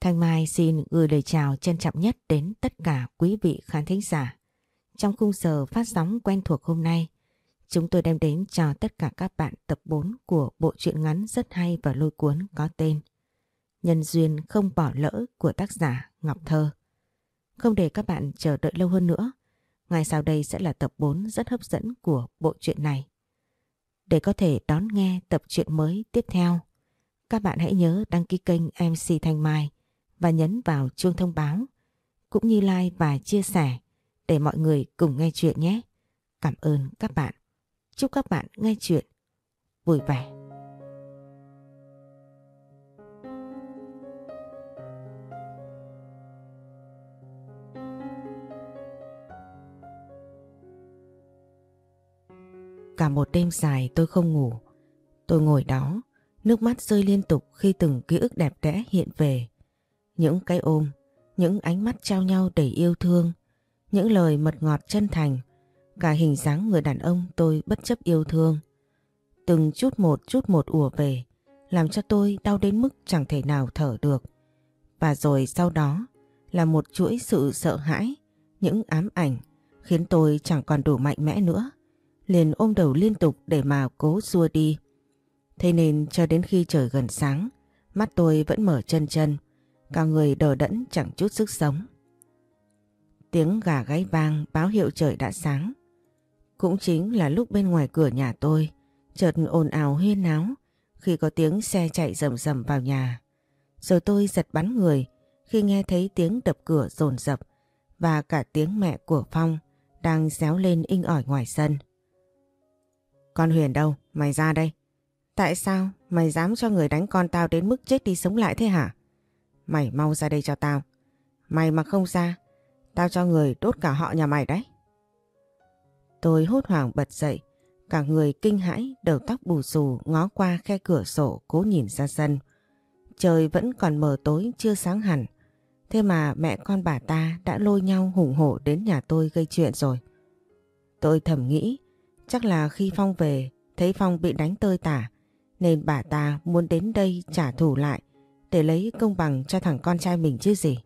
Thanh Mai xin gửi lời chào trân trọng nhất đến tất cả quý vị khán thính giả. Trong khung giờ phát sóng quen thuộc hôm nay, chúng tôi đem đến cho tất cả các bạn tập 4 của bộ truyện ngắn rất hay và lôi cuốn có tên Nhân duyên không bỏ lỡ của tác giả Ngọc Thơ. Không để các bạn chờ đợi lâu hơn nữa, ngay sau đây sẽ là tập 4 rất hấp dẫn của bộ truyện này. Để có thể đón nghe tập truyện mới tiếp theo, các bạn hãy nhớ đăng ký kênh MC Thanh Mai và nhấn vào chuông thông báo, cũng như like và chia sẻ để mọi người cùng nghe chuyện nhé. Cảm ơn các bạn. Chúc các bạn nghe chuyện vui vẻ. Cả một đêm dài tôi không ngủ. Tôi ngồi đó, nước mắt rơi liên tục khi từng ký ức đẹp đẽ hiện về. Những cái ôm, những ánh mắt trao nhau đầy yêu thương, những lời mật ngọt chân thành, cả hình dáng người đàn ông tôi bất chấp yêu thương. Từng chút một chút một ùa về, làm cho tôi đau đến mức chẳng thể nào thở được. Và rồi sau đó là một chuỗi sự sợ hãi, những ám ảnh khiến tôi chẳng còn đủ mạnh mẽ nữa liền ôm đầu liên tục để mà cố xua đi. Thế nên cho đến khi trời gần sáng, mắt tôi vẫn mở chân chân, cả người đờ đẫn chẳng chút sức sống. Tiếng gà gáy vang báo hiệu trời đã sáng. Cũng chính là lúc bên ngoài cửa nhà tôi, chợt ồn ào huyên náo khi có tiếng xe chạy rầm rầm vào nhà. Rồi tôi giật bắn người khi nghe thấy tiếng đập cửa rồn rập và cả tiếng mẹ của Phong đang réo lên inh ỏi ngoài sân. Con Huyền đâu? Mày ra đây. Tại sao mày dám cho người đánh con tao đến mức chết đi sống lại thế hả? Mày mau ra đây cho tao. Mày mà không ra, tao cho người đốt cả họ nhà mày đấy. Tôi hốt hoảng bật dậy, cả người kinh hãi, đầu tóc bù xù ngó qua khe cửa sổ cố nhìn ra sân. Trời vẫn còn mờ tối chưa sáng hẳn, thế mà mẹ con bà ta đã lôi nhau hùng hổ đến nhà tôi gây chuyện rồi. Tôi thầm nghĩ, Chắc là khi Phong về, thấy Phong bị đánh tơi tả, nên bà ta muốn đến đây trả thù lại để lấy công bằng cho thằng con trai mình chứ gì.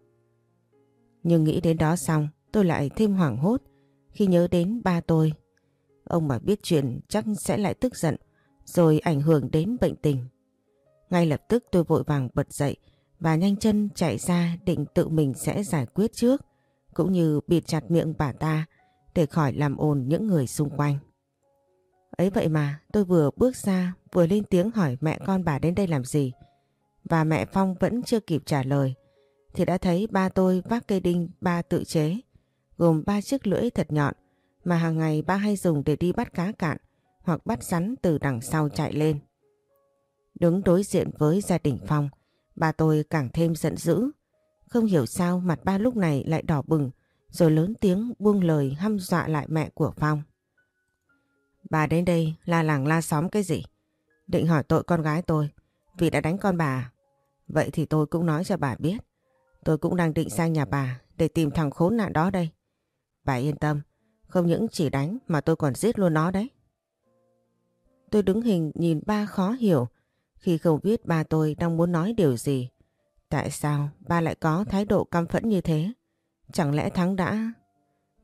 Nhưng nghĩ đến đó xong, tôi lại thêm hoảng hốt khi nhớ đến ba tôi. Ông mà biết chuyện chắc sẽ lại tức giận, rồi ảnh hưởng đến bệnh tình. Ngay lập tức tôi vội vàng bật dậy và nhanh chân chạy ra định tự mình sẽ giải quyết trước, cũng như bịt chặt miệng bà ta để khỏi làm ồn những người xung quanh. Ấy vậy mà tôi vừa bước ra vừa lên tiếng hỏi mẹ con bà đến đây làm gì. Và mẹ Phong vẫn chưa kịp trả lời. Thì đã thấy ba tôi vác cây đinh ba tự chế gồm ba chiếc lưỡi thật nhọn mà hàng ngày ba hay dùng để đi bắt cá cạn hoặc bắt rắn từ đằng sau chạy lên. Đứng đối diện với gia đình Phong, ba tôi càng thêm giận dữ. Không hiểu sao mặt ba lúc này lại đỏ bừng rồi lớn tiếng buông lời hăm dọa lại mẹ của Phong. Bà đến đây la làng la xóm cái gì? Định hỏi tội con gái tôi vì đã đánh con bà. À? Vậy thì tôi cũng nói cho bà biết. Tôi cũng đang định sang nhà bà để tìm thằng khốn nạn đó đây. Bà yên tâm, không những chỉ đánh mà tôi còn giết luôn nó đấy. Tôi đứng hình nhìn ba khó hiểu khi không biết ba tôi đang muốn nói điều gì. Tại sao ba lại có thái độ căm phẫn như thế? Chẳng lẽ Thắng đã...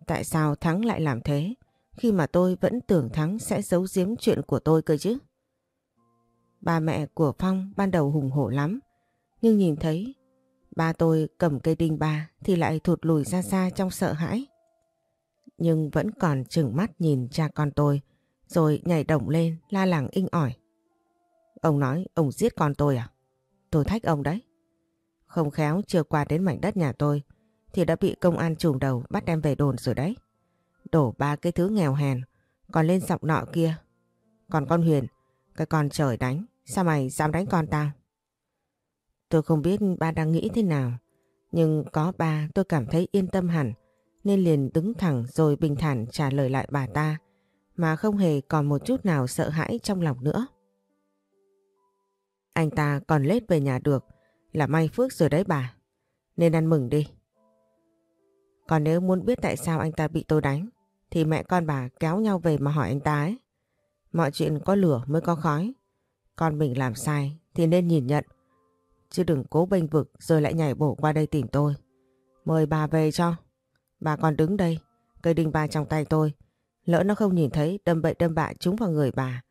Tại sao Thắng lại làm thế? khi mà tôi vẫn tưởng Thắng sẽ giấu giếm chuyện của tôi cơ chứ. Ba mẹ của Phong ban đầu hùng hổ lắm, nhưng nhìn thấy ba tôi cầm cây đinh ba thì lại thụt lùi ra xa trong sợ hãi. Nhưng vẫn còn chừng mắt nhìn cha con tôi, rồi nhảy động lên la làng inh ỏi. Ông nói ông giết con tôi à? Tôi thách ông đấy. Không khéo chưa qua đến mảnh đất nhà tôi thì đã bị công an trùm đầu bắt đem về đồn rồi đấy. Đổ ba cái thứ nghèo hèn Còn lên giọng nọ kia Còn con Huyền Cái con trời đánh Sao mày dám đánh con tao Tôi không biết ba đang nghĩ thế nào, Nhưng có ba tôi cảm thấy yên tâm hẳn, Nên liền đứng thẳng rồi bình thản trả lời lại bà ta, Mà không hề còn một chút nào sợ hãi trong lòng nữa Anh ta còn lết về nhà được, Là may phước rồi đấy bà, Nên ăn mừng đi Còn nếu muốn biết tại sao anh ta bị tôi đánh, thì mẹ con bà kéo nhau về mà hỏi anh ta ấy. Mọi chuyện có lửa mới có khói. Con mình làm sai thì nên nhìn nhận chứ đừng cố bênh vực rồi lại nhảy bổ qua đây tìm tôi. Mời bà về cho. Bà còn đứng đây, cây đinh ba trong tay tôi. Lỡ nó không nhìn thấy đâm bậy đâm bạ trúng vào người bà,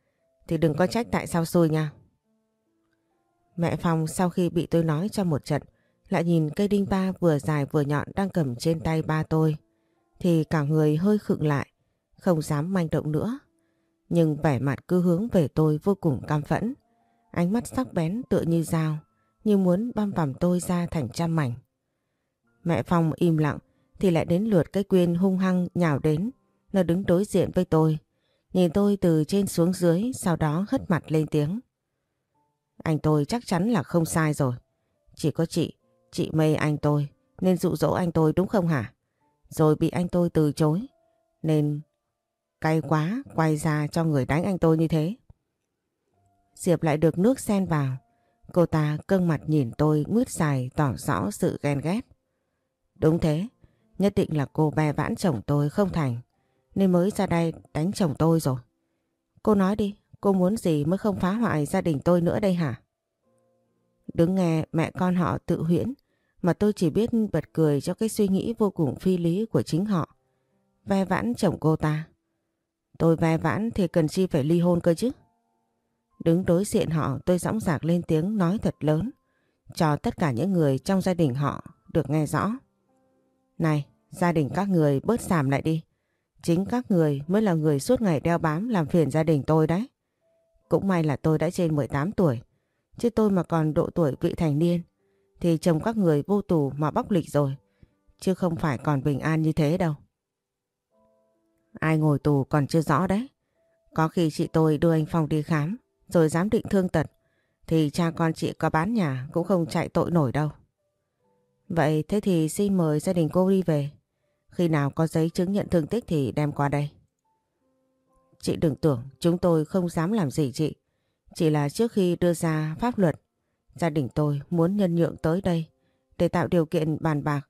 thì đừng có trách tại sao xui nha. Mẹ Phong sau khi bị tôi nói cho một trận, lại nhìn cây đinh ba vừa dài vừa nhọn đang cầm trên tay ba tôi, thì cả người hơi khựng lại, không dám manh động nữa. Nhưng vẻ mặt cứ hướng về tôi vô cùng cam phẫn, ánh mắt sắc bén tựa như dao, như muốn băm vằm tôi ra thành trăm mảnh. Mẹ Phong im lặng thì lại đến lượt cái quyên hung hăng nhào đến. Nó đứng đối diện với tôi. Nhìn tôi từ trên xuống dưới sau đó hất mặt lên tiếng. Anh tôi chắc chắn là không sai rồi. Chỉ có chị, chị mê anh tôi nên dụ dỗ anh tôi đúng không hả? Rồi bị anh tôi từ chối nên cay quá quay ra cho người đánh anh tôi như thế. Diệp lại được nước sen vào. Cô ta cưng mặt nhìn tôi nguyết dài tỏ rõ sự ghen ghét. Đúng thế, nhất định là cô bè vãn chồng tôi không thành, nên mới ra đây đánh chồng tôi rồi. Cô nói đi, cô muốn gì mới không phá hoại gia đình tôi nữa đây hả? Đứng nghe mẹ con họ tự huyễn, mà tôi chỉ biết bật cười cho cái suy nghĩ vô cùng phi lý của chính họ. Ve vãn chồng cô ta. Tôi ve vãn thì cần chi phải ly hôn cơ chứ. Đứng đối diện họ tôi dõng dạc lên tiếng nói thật lớn, cho tất cả những người trong gia đình họ được nghe rõ. Này, gia đình các người bớt giảm lại đi. Chính các người mới là người suốt ngày đeo bám làm phiền gia đình tôi đấy. Cũng may là tôi đã trên 18 tuổi. Chứ tôi mà còn độ tuổi vị thành niên thì chồng các người vô tù mà bóc lịch rồi. Chứ không phải còn bình an như thế đâu. Ai ngồi tù còn chưa rõ đấy. Có khi chị tôi đưa anh Phong đi khám rồi giám định thương tật thì cha con chị có bán nhà cũng không chạy tội nổi đâu. Vậy thế thì xin mời gia đình cô đi về. Khi nào có giấy chứng nhận thương tích thì đem qua đây. Chị đừng tưởng chúng tôi không dám làm gì chị. Chỉ là trước khi đưa ra pháp luật, gia đình tôi muốn nhân nhượng tới đây để tạo điều kiện bàn bạc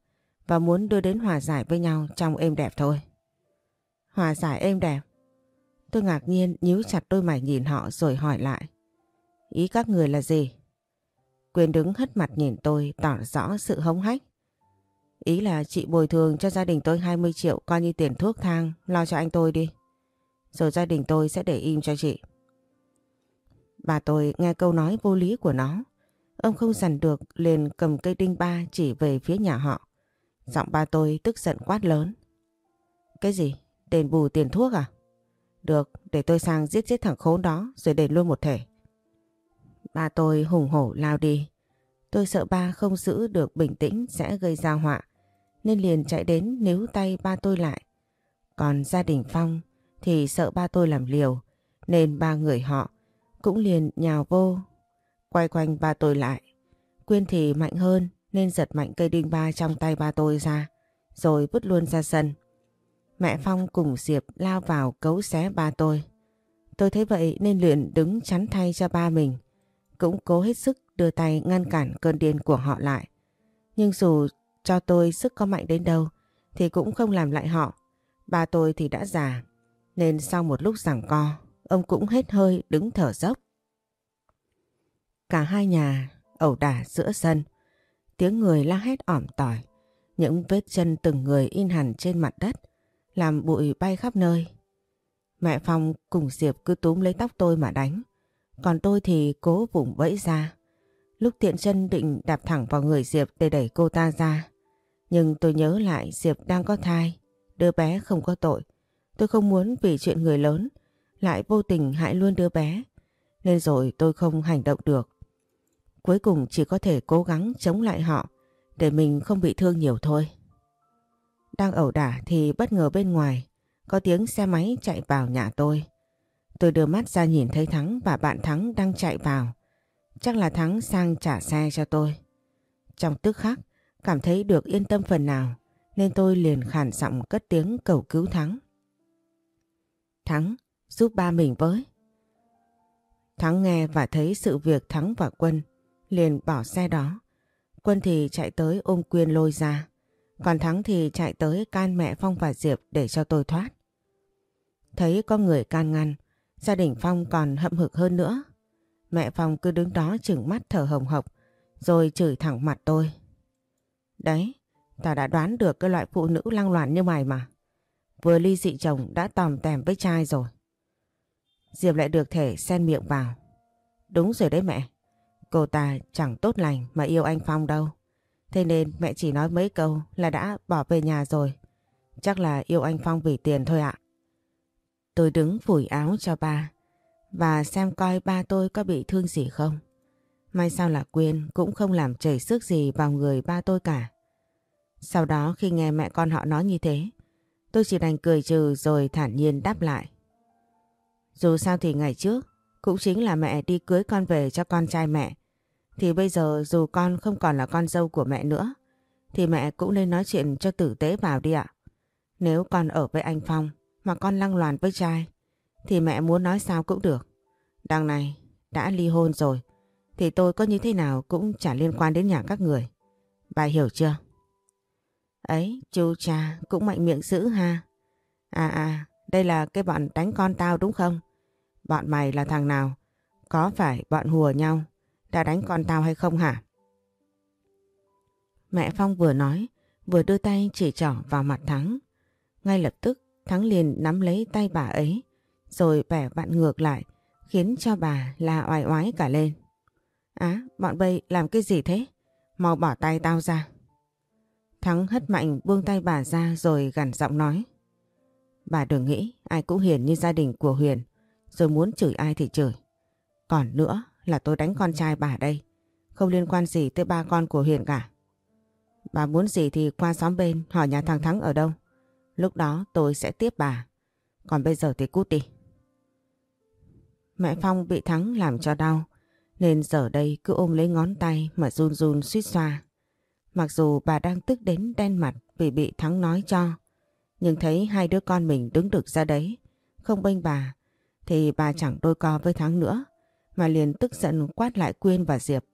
và muốn đưa đến hòa giải với nhau trong êm đẹp thôi. Hòa giải êm đẹp? Tôi ngạc nhiên nhíu chặt đôi mày nhìn họ rồi hỏi lại. Ý các người là gì? Quyền đứng hất mặt nhìn tôi, tỏ rõ sự hống hách. Ý là chị bồi thường cho gia đình tôi 20 triệu, coi như tiền thuốc thang, lo cho anh tôi đi. Rồi gia đình tôi sẽ để im cho chị. Bà tôi nghe câu nói vô lý của nó. Ông không dằn được, liền cầm cây đinh ba chỉ về phía nhà họ. Giọng ba tôi tức giận quát lớn. Cái gì? Đền bù tiền thuốc à? Được, để tôi sang giết giết thằng khốn đó rồi đền luôn một thể. Ba tôi hùng hổ lao đi. Tôi sợ ba không giữ được bình tĩnh sẽ gây ra họa. Nên liền chạy đến níu tay ba tôi lại. Còn gia đình Phong thì sợ ba tôi làm liều. Nên ba người họ cũng liền nhào vô. Quay quanh ba tôi lại. Quyên thì mạnh hơn nên giật mạnh cây đinh ba trong tay ba tôi ra. Rồi vứt luôn ra sân. Mẹ Phong cùng Diệp lao vào cấu xé ba tôi. Tôi thấy vậy nên luyện đứng chắn thay cho ba mình cũng cố hết sức đưa tay ngăn cản cơn điên của họ lại. Nhưng dù cho tôi sức có mạnh đến đâu, thì cũng không làm lại họ. Ba tôi thì đã già, nên sau một lúc giằng co, ông cũng hết hơi đứng thở dốc. Cả hai nhà ẩu đả giữa sân tiếng người la hét ỏm tỏi, những vết chân từng người in hẳn trên mặt đất làm bụi bay khắp nơi. Mẹ Phong cùng Diệp cứ túm lấy tóc tôi mà đánh. Còn tôi thì cố vùng vẫy ra. Lúc tiện chân định đạp thẳng vào người Diệp để đẩy cô ta ra. Nhưng tôi nhớ lại Diệp đang có thai, đứa bé không có tội. Tôi không muốn vì chuyện người lớn lại vô tình hại luôn đứa bé. Nên rồi tôi không hành động được. Cuối cùng chỉ có thể cố gắng chống lại họ để mình không bị thương nhiều thôi. Đang ẩu đả thì bất ngờ bên ngoài có tiếng xe máy chạy vào nhà tôi. Tôi đưa mắt ra nhìn thấy Thắng và bạn Thắng đang chạy vào. Chắc là Thắng sang trả xe cho tôi. Trong tức khắc, cảm thấy được yên tâm phần nào, nên tôi liền khản giọng cất tiếng cầu cứu Thắng. Thắng, giúp ba mình với. Thắng nghe và thấy sự việc Thắng và Quân, liền bỏ xe đó. Quân thì chạy tới ôm Quyên lôi ra, còn Thắng thì chạy tới can mẹ Phong và Diệp để cho tôi thoát. Thấy có người can ngăn, Gia đình Phong còn hậm hực hơn nữa. Mẹ Phong cứ đứng đó chừng mắt thở hồng hộc, rồi chửi thẳng mặt tôi. Đấy, tao đã đoán được cái loại phụ nữ lăng loạn như mày mà. Vừa ly dị chồng đã tòm tèm với trai rồi. Diệp lại được thể xen miệng vào. Đúng rồi đấy mẹ. Cô ta chẳng tốt lành mà yêu anh Phong đâu. Thế nên mẹ chỉ nói mấy câu là đã bỏ về nhà rồi. Chắc là yêu anh Phong vì tiền thôi ạ. Tôi đứng phủi áo cho ba và xem coi ba tôi có bị thương gì không. May sao là Quyên cũng không làm chảy sức gì vào người ba tôi cả. Sau đó khi nghe mẹ con họ nói như thế, tôi chỉ đành cười trừ rồi thản nhiên đáp lại. Dù sao thì ngày trước, cũng chính là mẹ đi cưới con về cho con trai mẹ. Thì bây giờ dù con không còn là con dâu của mẹ nữa, thì mẹ cũng nên nói chuyện cho tử tế vào đi ạ. Nếu con ở với anh Phong mà con lăng loàn với trai, thì mẹ muốn nói sao cũng được. Đằng này, đã ly hôn rồi, thì tôi có như thế nào cũng chả liên quan đến nhà các người. Bà hiểu chưa? Ấy, chú cha cũng mạnh miệng dữ ha. À à, đây là cái bọn đánh con tao đúng không? Bọn mày là thằng nào? Có phải bọn hùa nhau đã đánh con tao hay không hả? Mẹ Phong vừa nói, vừa đưa tay chỉ trỏ vào mặt Thắng. Ngay lập tức, Thắng liền nắm lấy tay bà ấy, rồi bẻ vặn ngược lại, khiến cho bà la oai oái cả lên. Á, bọn bây làm cái gì thế? Mau bỏ tay tao ra. Thắng hất mạnh buông tay bà ra rồi gằn giọng nói. Bà đừng nghĩ ai cũng hiền như gia đình của Huyền, rồi muốn chửi ai thì chửi. Còn nữa là tôi đánh con trai bà đây, không liên quan gì tới ba con của Huyền cả. Bà muốn gì thì qua xóm bên hỏi nhà thằng Thắng ở đâu. Lúc đó tôi sẽ tiếp bà. Còn bây giờ thì cút đi. Mẹ Phong bị Thắng làm cho đau, nên giờ đây cứ ôm lấy ngón tay mà run run suýt xoa. Mặc dù bà đang tức đến đen mặt vì bị Thắng nói cho, nhưng thấy hai đứa con mình đứng được ra đấy, không bênh bà, thì bà chẳng đôi co với Thắng nữa, mà liền tức giận quát lại Quyên và Diệp.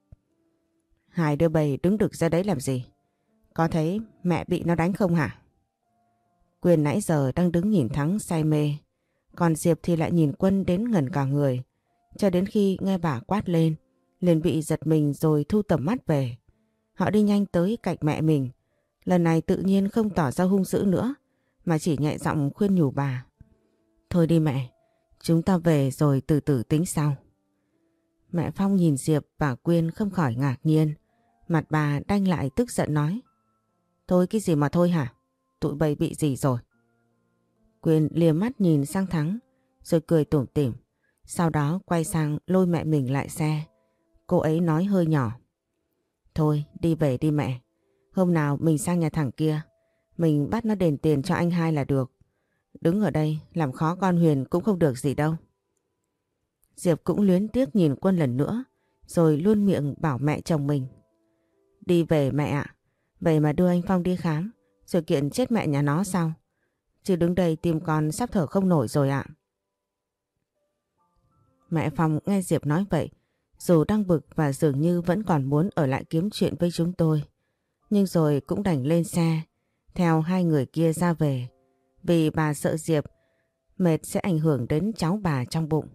Hai đứa bầy đứng được ra đấy làm gì? Có thấy mẹ bị nó đánh không hả? Quyên nãy giờ đang đứng nhìn Thắng say mê, còn Diệp thì lại nhìn Quân đến ngần cả người, cho đến khi nghe bà quát lên, liền bị giật mình rồi thu tầm mắt về. Họ đi nhanh tới cạnh mẹ mình. Lần này tự nhiên không tỏ ra hung dữ nữa, mà chỉ nhẹ giọng khuyên nhủ bà. Thôi đi mẹ, chúng ta về rồi từ từ tính sau. Mẹ Phong nhìn Diệp và Quyên không khỏi ngạc nhiên. Mặt bà đanh lại tức giận nói. Thôi cái gì mà thôi hả? Tụi bay bị gì rồi? Quyên liềm mắt nhìn sang Thắng, rồi cười tủm tỉm. Sau đó quay sang lôi mẹ mình lại xe. Cô ấy nói hơi nhỏ. Thôi đi về đi mẹ. Hôm nào mình sang nhà thằng kia. Mình bắt nó đền tiền cho anh hai là được. Đứng ở đây làm khó con Huyền cũng không được gì đâu. Diệp cũng luyến tiếc nhìn quân lần nữa. Rồi luôn miệng bảo mẹ chồng mình. Đi về mẹ ạ. Vậy mà đưa anh Phong đi khám. Rồi kiện chết mẹ nhà nó sao? Chứ đứng đây tìm con sắp thở không nổi rồi ạ. Mẹ Phong nghe Diệp nói vậy dù đang bực và dường như vẫn còn muốn ở lại kiếm chuyện với chúng tôi. Nhưng rồi cũng đành lên xe, theo hai người kia ra về. Vì bà sợ Diệp, mệt sẽ ảnh hưởng đến cháu bà trong bụng.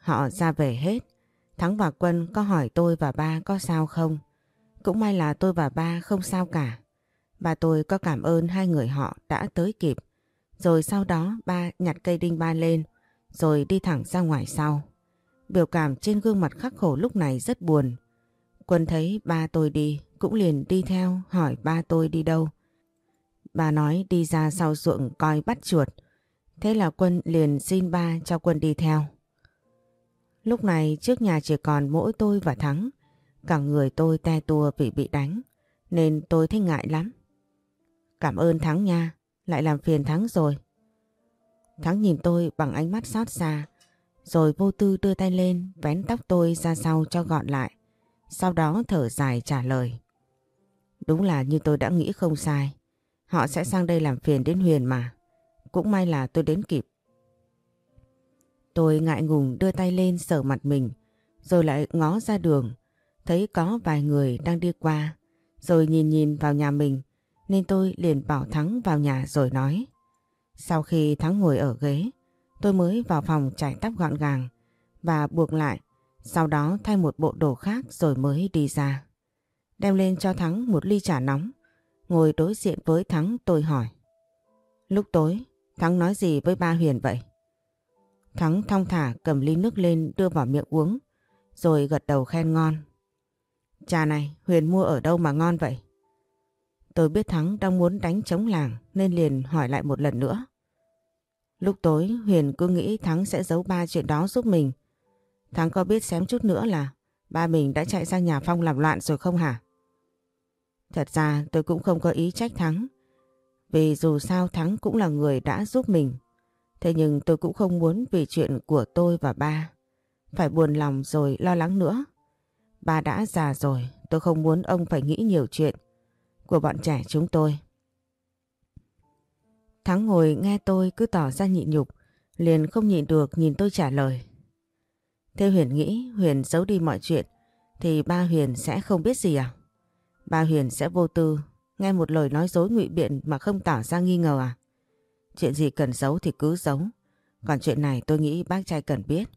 Họ ra về hết. Thắng và Quân có hỏi tôi và ba có sao không? Cũng may là tôi và ba không sao cả. Bà tôi có cảm ơn hai người họ đã tới kịp. Rồi sau đó ba nhặt cây đinh ba lên, rồi đi thẳng ra ngoài sau. Biểu cảm trên gương mặt khắc khổ lúc này rất buồn. Quân thấy ba tôi đi, cũng liền đi theo hỏi ba tôi đi đâu. Bà nói đi ra sau ruộng coi bắt chuột. Thế là Quân liền xin ba cho Quân đi theo. Lúc này trước nhà chỉ còn mỗi tôi và Thắng. Cả người tôi te tua vì bị đánh. Nên tôi thấy ngại lắm. Cảm ơn Thắng nha. Lại làm phiền Thắng rồi. Thắng nhìn tôi bằng ánh mắt xót xa, rồi vô tư đưa tay lên, vén tóc tôi ra sau cho gọn lại. Sau đó thở dài trả lời. Đúng là như tôi đã nghĩ không sai. Họ sẽ sang đây làm phiền đến Huyền mà. Cũng may là tôi đến kịp. Tôi ngại ngùng đưa tay lên sờ mặt mình, rồi lại ngó ra đường. Thấy có vài người đang đi qua, rồi nhìn nhìn vào nhà mình, nên tôi liền bảo Thắng vào nhà rồi nói. Sau khi Thắng ngồi ở ghế, Tôi mới vào phòng chải tóc gọn gàng và buộc lại Sau đó thay một bộ đồ khác rồi mới đi ra. Đem lên cho Thắng một ly trà nóng. Ngồi đối diện với Thắng tôi hỏi. Lúc tối, Thắng nói gì với ba Huyền vậy? Thắng thong thả cầm ly nước lên đưa vào miệng uống, rồi gật đầu khen ngon. Trà này Huyền mua ở đâu mà ngon vậy? Tôi biết Thắng đang muốn đánh chống làng nên liền hỏi lại một lần nữa. Lúc tối Huyền cứ nghĩ Thắng sẽ giấu ba chuyện đó giúp mình. Thắng có biết xém chút nữa là ba mình đã chạy sang nhà Phong làm loạn rồi không hả? Thật ra tôi cũng không có ý trách Thắng. Vì dù sao Thắng cũng là người đã giúp mình. Thế nhưng tôi cũng không muốn vì chuyện của tôi và ba. Phải buồn lòng rồi lo lắng nữa. Ba đã già rồi, tôi không muốn ông phải nghĩ nhiều chuyện của bọn trẻ chúng tôi. Thắng ngồi nghe tôi cứ tỏ ra nhịn nhục, liền không nhịn được nhìn tôi trả lời. Thế Huyền nghĩ Huyền giấu đi mọi chuyện thì ba Huyền sẽ không biết gì à? Ba Huyền sẽ vô tư, nghe một lời nói dối ngụy biện mà không tỏ ra nghi ngờ à? Chuyện gì cần giấu thì cứ giấu. Còn chuyện này tôi nghĩ bác trai cần biết.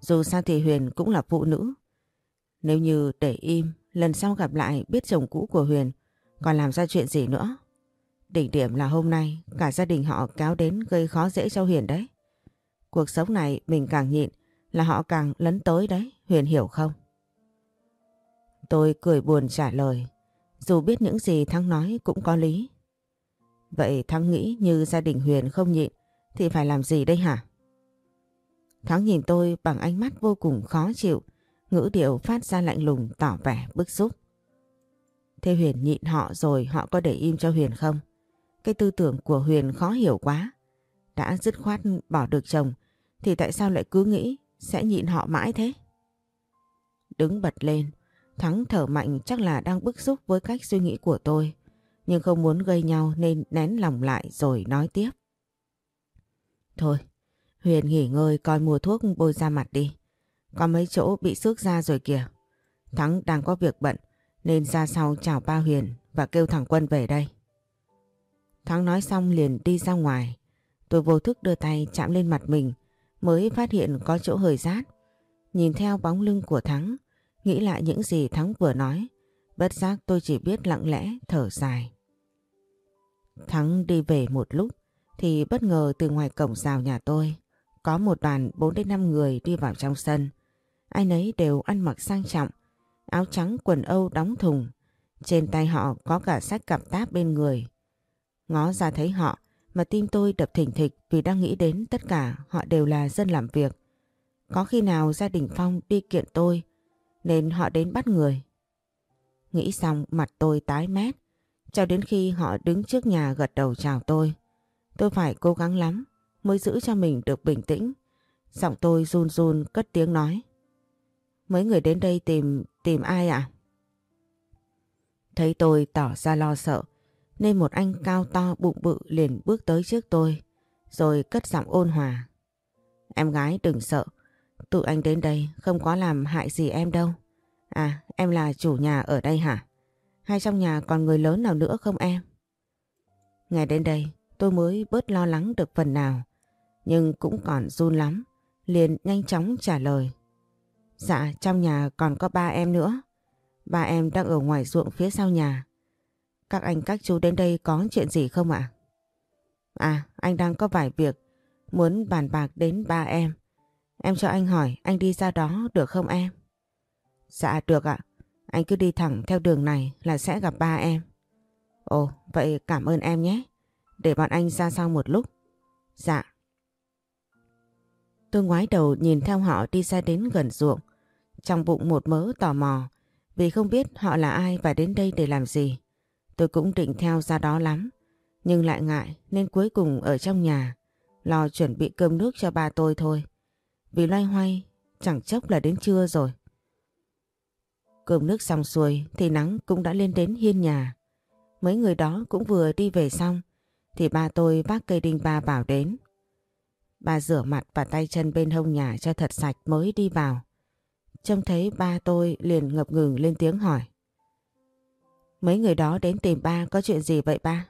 Dù sao thì Huyền cũng là phụ nữ. Nếu như để im, lần sau gặp lại biết chồng cũ của Huyền còn làm ra chuyện gì nữa. Đỉnh điểm là hôm nay cả gia đình họ kéo đến gây khó dễ cho Huyền đấy. Cuộc sống này mình càng nhịn là họ càng lấn tới đấy, Huyền hiểu không? Tôi cười buồn trả lời, dù biết những gì Thắng nói cũng có lý. Vậy Thắng nghĩ như gia đình Huyền không nhịn thì phải làm gì đây hả? Thắng nhìn tôi bằng ánh mắt vô cùng khó chịu, ngữ điệu phát ra lạnh lùng tỏ vẻ bức xúc. Thế Huyền nhịn họ rồi họ có để im cho Huyền không? Cái tư tưởng của Huyền khó hiểu quá. Đã dứt khoát bỏ được chồng thì tại sao lại cứ nghĩ sẽ nhịn họ mãi thế? Đứng bật lên, Thắng thở mạnh chắc là đang bức xúc với cách suy nghĩ của tôi. Nhưng không muốn gây nhau nên nén lòng lại rồi nói tiếp. Thôi, Huyền nghỉ ngơi coi mua thuốc bôi ra mặt đi. Có mấy chỗ bị xước ra rồi kìa. Thắng đang có việc bận nên ra sau chào ba Huyền và kêu thằng Quân về đây. Thắng nói xong liền đi ra ngoài. Tôi vô thức đưa tay chạm lên mặt mình mới phát hiện có chỗ hơi rát. Nhìn theo bóng lưng của Thắng, nghĩ lại những gì Thắng vừa nói. Bất giác tôi chỉ biết lặng lẽ thở dài. Thắng đi về một lúc thì bất ngờ từ ngoài cổng rào nhà tôi có một đoàn 4 đến 5 người đi vào trong sân. Ai nấy đều ăn mặc sang trọng, áo trắng quần âu đóng thùng. Trên tay họ có cả sách cặp táp bên người. Ngó ra thấy họ mà tim tôi đập thỉnh thịch vì đang nghĩ đến tất cả họ đều là dân làm việc. Có khi nào gia đình Phong đi kiện tôi nên họ đến bắt người. Nghĩ xong mặt tôi tái mét cho đến khi họ đứng trước nhà gật đầu chào tôi. Tôi phải cố gắng lắm mới giữ cho mình được bình tĩnh. Giọng tôi run run cất tiếng nói. Mấy người đến đây tìm tìm ai ạ? Thấy tôi tỏ ra lo sợ nên một anh cao to bụng bự liền bước tới trước tôi rồi cất giọng ôn hòa. Em gái đừng sợ, tụi anh đến đây không có làm hại gì em đâu. À em là chủ nhà ở đây hả? Hay trong nhà còn người lớn nào nữa không em? ngày đến đây, tôi mới bớt lo lắng được phần nào, nhưng cũng còn run lắm, liền nhanh chóng trả lời. Dạ trong nhà còn có ba em nữa. Ba em đang ở ngoài ruộng phía sau nhà. Các anh, các chú đến đây có chuyện gì không ạ? À? anh đang có vài việc, muốn bàn bạc đến ba em. Em cho anh hỏi, anh đi ra đó được không em? Dạ được ạ. Anh cứ đi thẳng theo đường này là sẽ gặp ba em. Ồ vậy cảm ơn em nhé. Để bọn anh ra sau một lúc. Dạ. Tôi ngoái đầu nhìn theo họ đi ra đến gần ruộng. Trong bụng một mớ tò mò vì không biết họ là ai và đến đây để làm gì. Tôi cũng định theo ra đó lắm, nhưng lại ngại nên cuối cùng ở trong nhà, lo chuẩn bị cơm nước cho ba tôi thôi. Vì loay hoay, chẳng chốc là đến trưa rồi. Cơm nước xong xuôi thì nắng cũng đã lên đến hiên nhà. Mấy người đó cũng vừa đi về xong thì ba tôi vác cây đinh ba bảo đến. Bà rửa mặt và tay chân bên hông nhà cho thật sạch mới đi vào. Trông thấy ba tôi liền ngập ngừng lên tiếng hỏi. Mấy người đó đến tìm ba có chuyện gì vậy ba?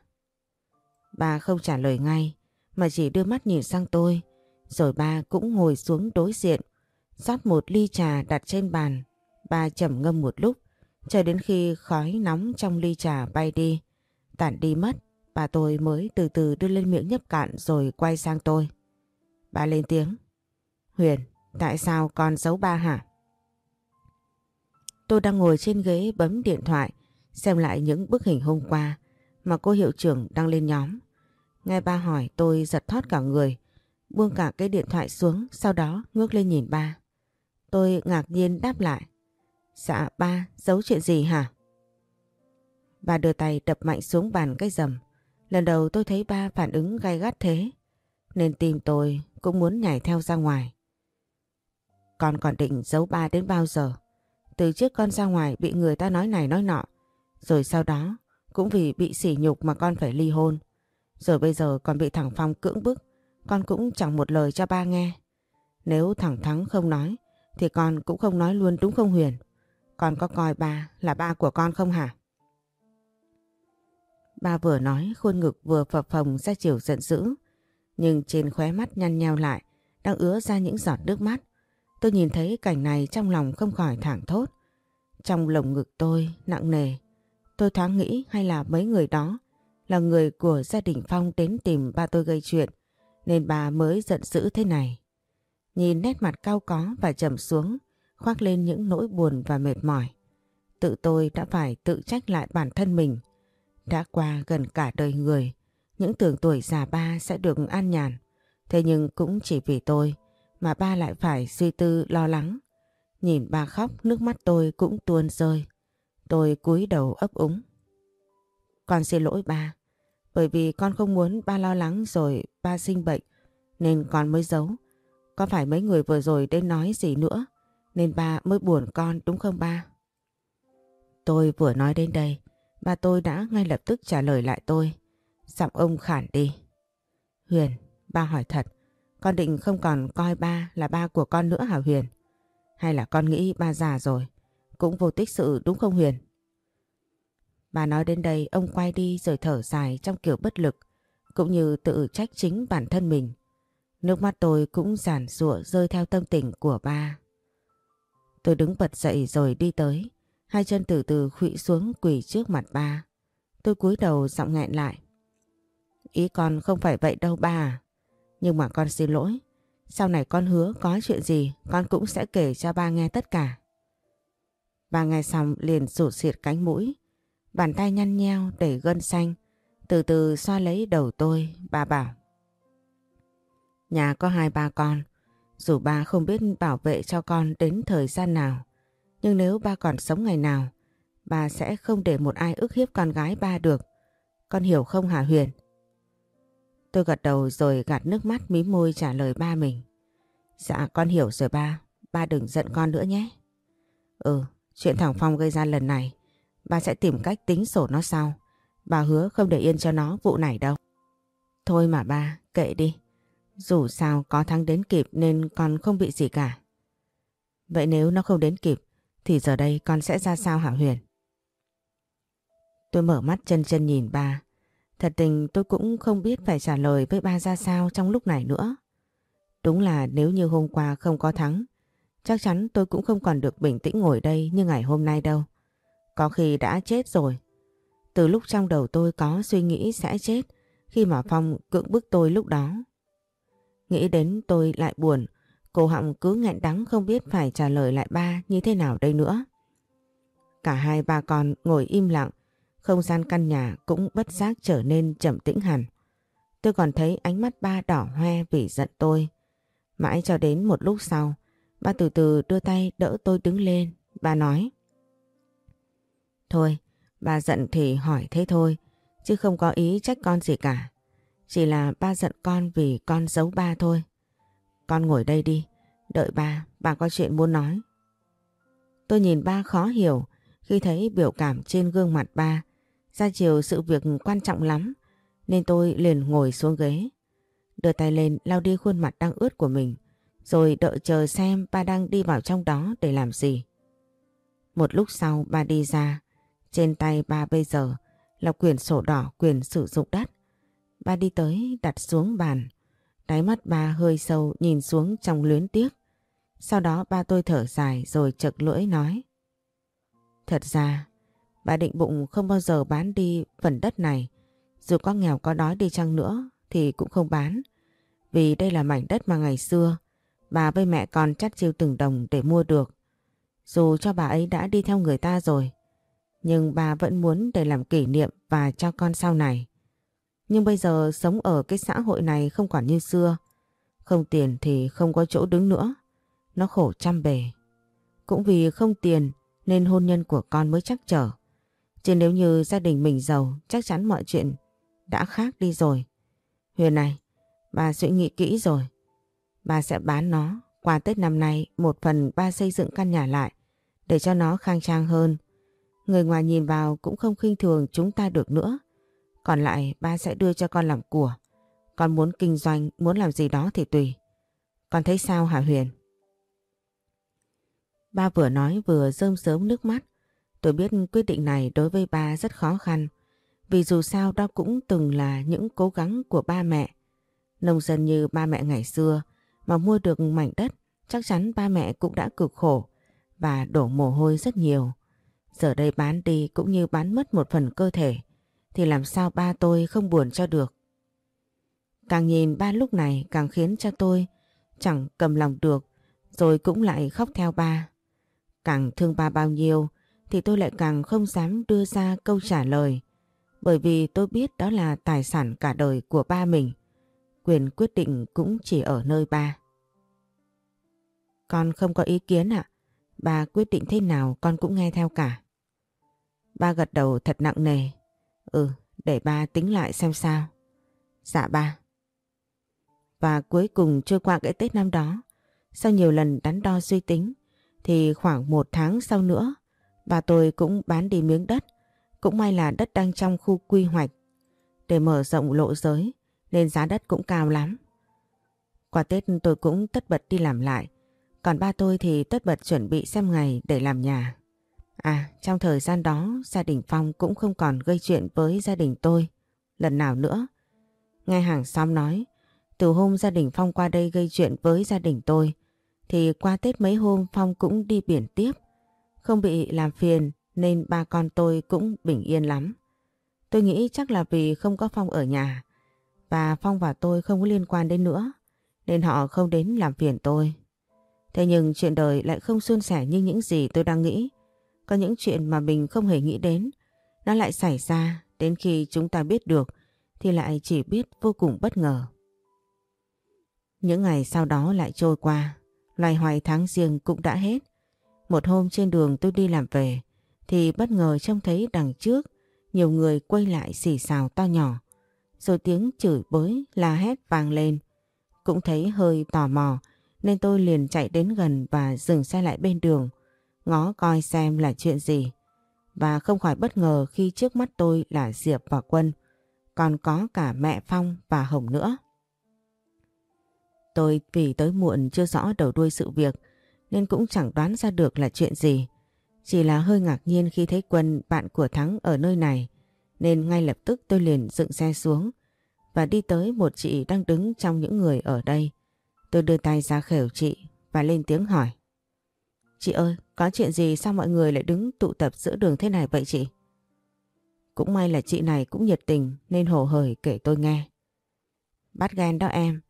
Ba không trả lời ngay mà chỉ đưa mắt nhìn sang tôi, rồi ba cũng ngồi xuống đối diện, rót một ly trà đặt trên bàn. Ba chậm ngâm một lúc, chờ đến khi khói nóng trong ly trà bay đi, tản đi mất, bà tôi mới từ từ đưa lên miệng nhấp cạn rồi quay sang tôi. Bà lên tiếng. Huyền, tại sao con giấu ba hả? Tôi đang ngồi trên ghế bấm điện thoại, xem lại những bức hình hôm qua mà cô hiệu trưởng đăng lên nhóm. Nghe ba hỏi tôi giật thoát cả người, buông cả cái điện thoại xuống, sau đó ngước lên nhìn ba. Tôi ngạc nhiên đáp lại. Dạ ba, giấu chuyện gì hả? Bà đưa tay đập mạnh xuống bàn cái rầm. Lần đầu tôi thấy ba phản ứng gay gắt thế, nên tim tôi cũng muốn nhảy theo ra ngoài. Con còn định giấu ba đến bao giờ? Từ trước con ra ngoài bị người ta nói này nói nọ, rồi sau đó cũng vì bị sỉ nhục mà con phải ly hôn. Rồi bây giờ còn bị thằng Phong cưỡng bức, con cũng chẳng một lời cho ba nghe. Nếu thẳng thắng không nói, thì con cũng không nói luôn đúng không Huyền? Con có coi ba là ba của con không hả? Ba vừa nói khuôn ngực vừa phập phồng ra chiều giận dữ. Nhưng trên khóe mắt nhăn nheo lại, đang ứa ra những giọt nước mắt. Tôi nhìn thấy cảnh này trong lòng không khỏi thảng thốt. Trong lồng ngực tôi nặng nề, tôi thoáng nghĩ hay là mấy người đó là người của gia đình Phong đến tìm ba tôi gây chuyện, nên bà mới giận dữ thế này. Nhìn nét mặt cao có và trầm xuống, khoác lên những nỗi buồn và mệt mỏi. Tự tôi đã phải tự trách lại bản thân mình. Đã qua gần cả đời người, những tưởng tuổi già ba sẽ được an nhàn. Thế nhưng cũng chỉ vì tôi mà ba lại phải suy tư lo lắng. Nhìn ba khóc nước mắt tôi cũng tuôn rơi. Tôi cúi đầu ấp úng. Con xin lỗi ba, bởi vì con không muốn ba lo lắng rồi ba sinh bệnh nên con mới giấu. Có phải mấy người vừa rồi đến nói gì nữa nên ba mới buồn con đúng không ba? Tôi vừa nói đến đây, ba tôi đã ngay lập tức trả lời lại tôi. Giọng ông khản đi. Huyền, ba hỏi thật, con định không còn coi ba là ba của con nữa hả Huyền? Hay là con nghĩ ba già rồi, cũng vô tích sự đúng không Huyền? Bà nói đến đây ông quay đi rồi thở dài trong kiểu bất lực, cũng như tự trách chính bản thân mình. Nước mắt tôi cũng giản rụa rơi theo tâm tình của ba. Tôi đứng bật dậy rồi đi tới, hai chân từ từ khụy xuống quỳ trước mặt ba. Tôi cúi đầu giọng nghẹn lại. Ý con không phải vậy đâu ba à. Nhưng mà con xin lỗi. Sau này con hứa có chuyện gì con cũng sẽ kể cho ba nghe tất cả. Ba nghe xong liền rụt xịt cánh mũi. Bàn tay nhăn nheo đẩy gân xanh. Từ từ xoa lấy đầu tôi. Ba bảo. Nhà có hai ba con. Dù ba không biết bảo vệ cho con đến thời gian nào. Nhưng nếu ba còn sống ngày nào. Ba sẽ không để một ai ức hiếp con gái ba được. Con hiểu không hả Huyền? Tôi gật đầu rồi gạt nước mắt mí môi trả lời ba mình. Dạ con hiểu rồi ba, ba đừng giận con nữa nhé. Ừ, chuyện thằng Phong gây ra lần này, ba sẽ tìm cách tính sổ nó sau. Bà hứa không để yên cho nó vụ này đâu. Thôi mà ba, kệ đi. Dù sao có thắng đến kịp nên con không bị gì cả. Vậy nếu nó không đến kịp thì giờ đây con sẽ ra sao hả Huyền? Tôi mở mắt chân chân nhìn ba. Thật tình tôi cũng không biết phải trả lời với ba ra sao trong lúc này nữa. Đúng là nếu như hôm qua không có thắng, chắc chắn tôi cũng không còn được bình tĩnh ngồi đây như ngày hôm nay đâu. Có khi đã chết rồi. Từ lúc trong đầu tôi có suy nghĩ sẽ chết khi mà Phong cưỡng bức tôi lúc đó. Nghĩ đến tôi lại buồn, cô họng cứ nghẹn đắng không biết phải trả lời lại ba như thế nào đây nữa. Cả hai ba con ngồi im lặng, không gian căn nhà cũng bất giác trở nên trầm tĩnh hẳn. Tôi còn thấy ánh mắt ba đỏ hoe vì giận tôi. Mãi cho đến một lúc sau, ba từ từ đưa tay đỡ tôi đứng lên. Ba nói. Thôi, ba giận thì hỏi thế thôi, chứ không có ý trách con gì cả. Chỉ là ba giận con vì con giấu ba thôi. Con ngồi đây đi, đợi ba, ba có chuyện muốn nói. Tôi nhìn ba khó hiểu khi thấy biểu cảm trên gương mặt ba ra chiều sự việc quan trọng lắm nên tôi liền ngồi xuống ghế. Đưa tay lên lau đi khuôn mặt đang ướt của mình rồi đợi chờ xem ba đang đi vào trong đó để làm gì. Một lúc sau ba đi ra, trên tay ba bây giờ là quyển sổ đỏ quyền sử dụng đất. Ba đi tới đặt xuống bàn, đáy mắt ba hơi sâu nhìn xuống trong luyến tiếc. Sau đó ba tôi thở dài rồi chật lưỡi nói. Thật ra, bà định bụng không bao giờ bán đi phần đất này. Dù có nghèo có đói đi chăng nữa thì cũng không bán. Vì đây là mảnh đất mà ngày xưa bà với mẹ con chắt chiêu từng đồng để mua được. Dù cho bà ấy đã đi theo người ta rồi, nhưng bà vẫn muốn để làm kỷ niệm và cho con sau này. Nhưng bây giờ sống ở cái xã hội này không còn như xưa. Không tiền thì không có chỗ đứng nữa. Nó khổ trăm bề. Cũng vì không tiền nên hôn nhân của con mới chắc trở. Chứ nếu như gia đình mình giàu chắc chắn mọi chuyện đã khác đi rồi. Huyền này, bà suy nghĩ kỹ rồi. Bà sẽ bán nó. Qua Tết năm nay một phần ba xây dựng căn nhà lại để cho nó khang trang hơn. Người ngoài nhìn vào cũng không khinh thường chúng ta được nữa. Còn lại ba sẽ đưa cho con làm của. Con muốn kinh doanh, muốn làm gì đó thì tùy. Con thấy sao hả Huyền? Ba vừa nói vừa rơm rớm nước mắt. Tôi biết quyết định này đối với ba rất khó khăn. Vì dù sao đó cũng từng là những cố gắng của ba mẹ. Nông dân như ba mẹ ngày xưa mà mua được mảnh đất chắc chắn ba mẹ cũng đã cực khổ và đổ mồ hôi rất nhiều. Giờ đây bán đi cũng như bán mất một phần cơ thể thì làm sao ba tôi không buồn cho được. Càng nhìn ba lúc này càng khiến cho tôi chẳng cầm lòng được, rồi cũng lại khóc theo ba. Càng thương ba bao nhiêu thì tôi lại càng không dám đưa ra câu trả lời, bởi vì tôi biết đó là tài sản cả đời của ba mình. Quyền quyết định cũng chỉ ở nơi ba. Con không có ý kiến ạ. Ba quyết định thế nào con cũng nghe theo cả. Ba gật đầu thật nặng nề. Ừ, để ba tính lại xem sao. Dạ ba. Và cuối cùng trôi qua cái Tết năm đó, sau nhiều lần đắn đo suy tính, thì khoảng một tháng sau nữa, bà tôi cũng bán đi miếng đất. Cũng may là đất đang trong khu quy hoạch. Để mở rộng lộ giới, nên giá đất cũng cao lắm. Qua Tết tôi cũng tất bật đi làm lại, còn ba tôi thì tất bật chuẩn bị xem ngày để làm nhà. À, trong thời gian đó gia đình Phong cũng không còn gây chuyện với gia đình tôi lần nào nữa. Nghe hàng xóm nói, từ hôm gia đình Phong qua đây gây chuyện với gia đình tôi, thì qua Tết mấy hôm Phong cũng đi biển tiếp. Không bị làm phiền nên ba con tôi cũng bình yên lắm. Tôi nghĩ chắc là vì không có Phong ở nhà và Phong và tôi không có liên quan đến nữa nên họ không đến làm phiền tôi. Thế nhưng chuyện đời lại không suôn sẻ như những gì tôi đang nghĩ. Có những chuyện mà mình không hề nghĩ đến, nó lại xảy ra đến khi chúng ta biết được thì lại chỉ biết vô cùng bất ngờ. Những ngày sau đó lại trôi qua, loài hoài tháng riêng cũng đã hết. Một hôm trên đường tôi đi làm về thì bất ngờ trông thấy đằng trước nhiều người quay lại xì xào to nhỏ. Rồi tiếng chửi bới la hét vang lên. Cũng thấy hơi tò mò nên tôi liền chạy đến gần và dừng xe lại bên đường, ngó coi xem là chuyện gì. Và không khỏi bất ngờ khi trước mắt tôi là Diệp và Quân, còn có cả mẹ Phong và Hồng nữa. Tôi vì tới muộn chưa rõ đầu đuôi sự việc nên cũng chẳng đoán ra được là chuyện gì. Chỉ là hơi ngạc nhiên khi thấy Quân bạn của Thắng ở nơi này nên ngay lập tức tôi liền dựng xe xuống và đi tới một chị đang đứng trong những người ở đây. Tôi đưa tay ra khều chị và lên tiếng hỏi. Chị ơi, có chuyện gì sao mọi người lại đứng tụ tập giữa đường thế này vậy chị? Cũng may là chị này cũng nhiệt tình nên hồ hởi kể tôi nghe. Bắt ghen đó em,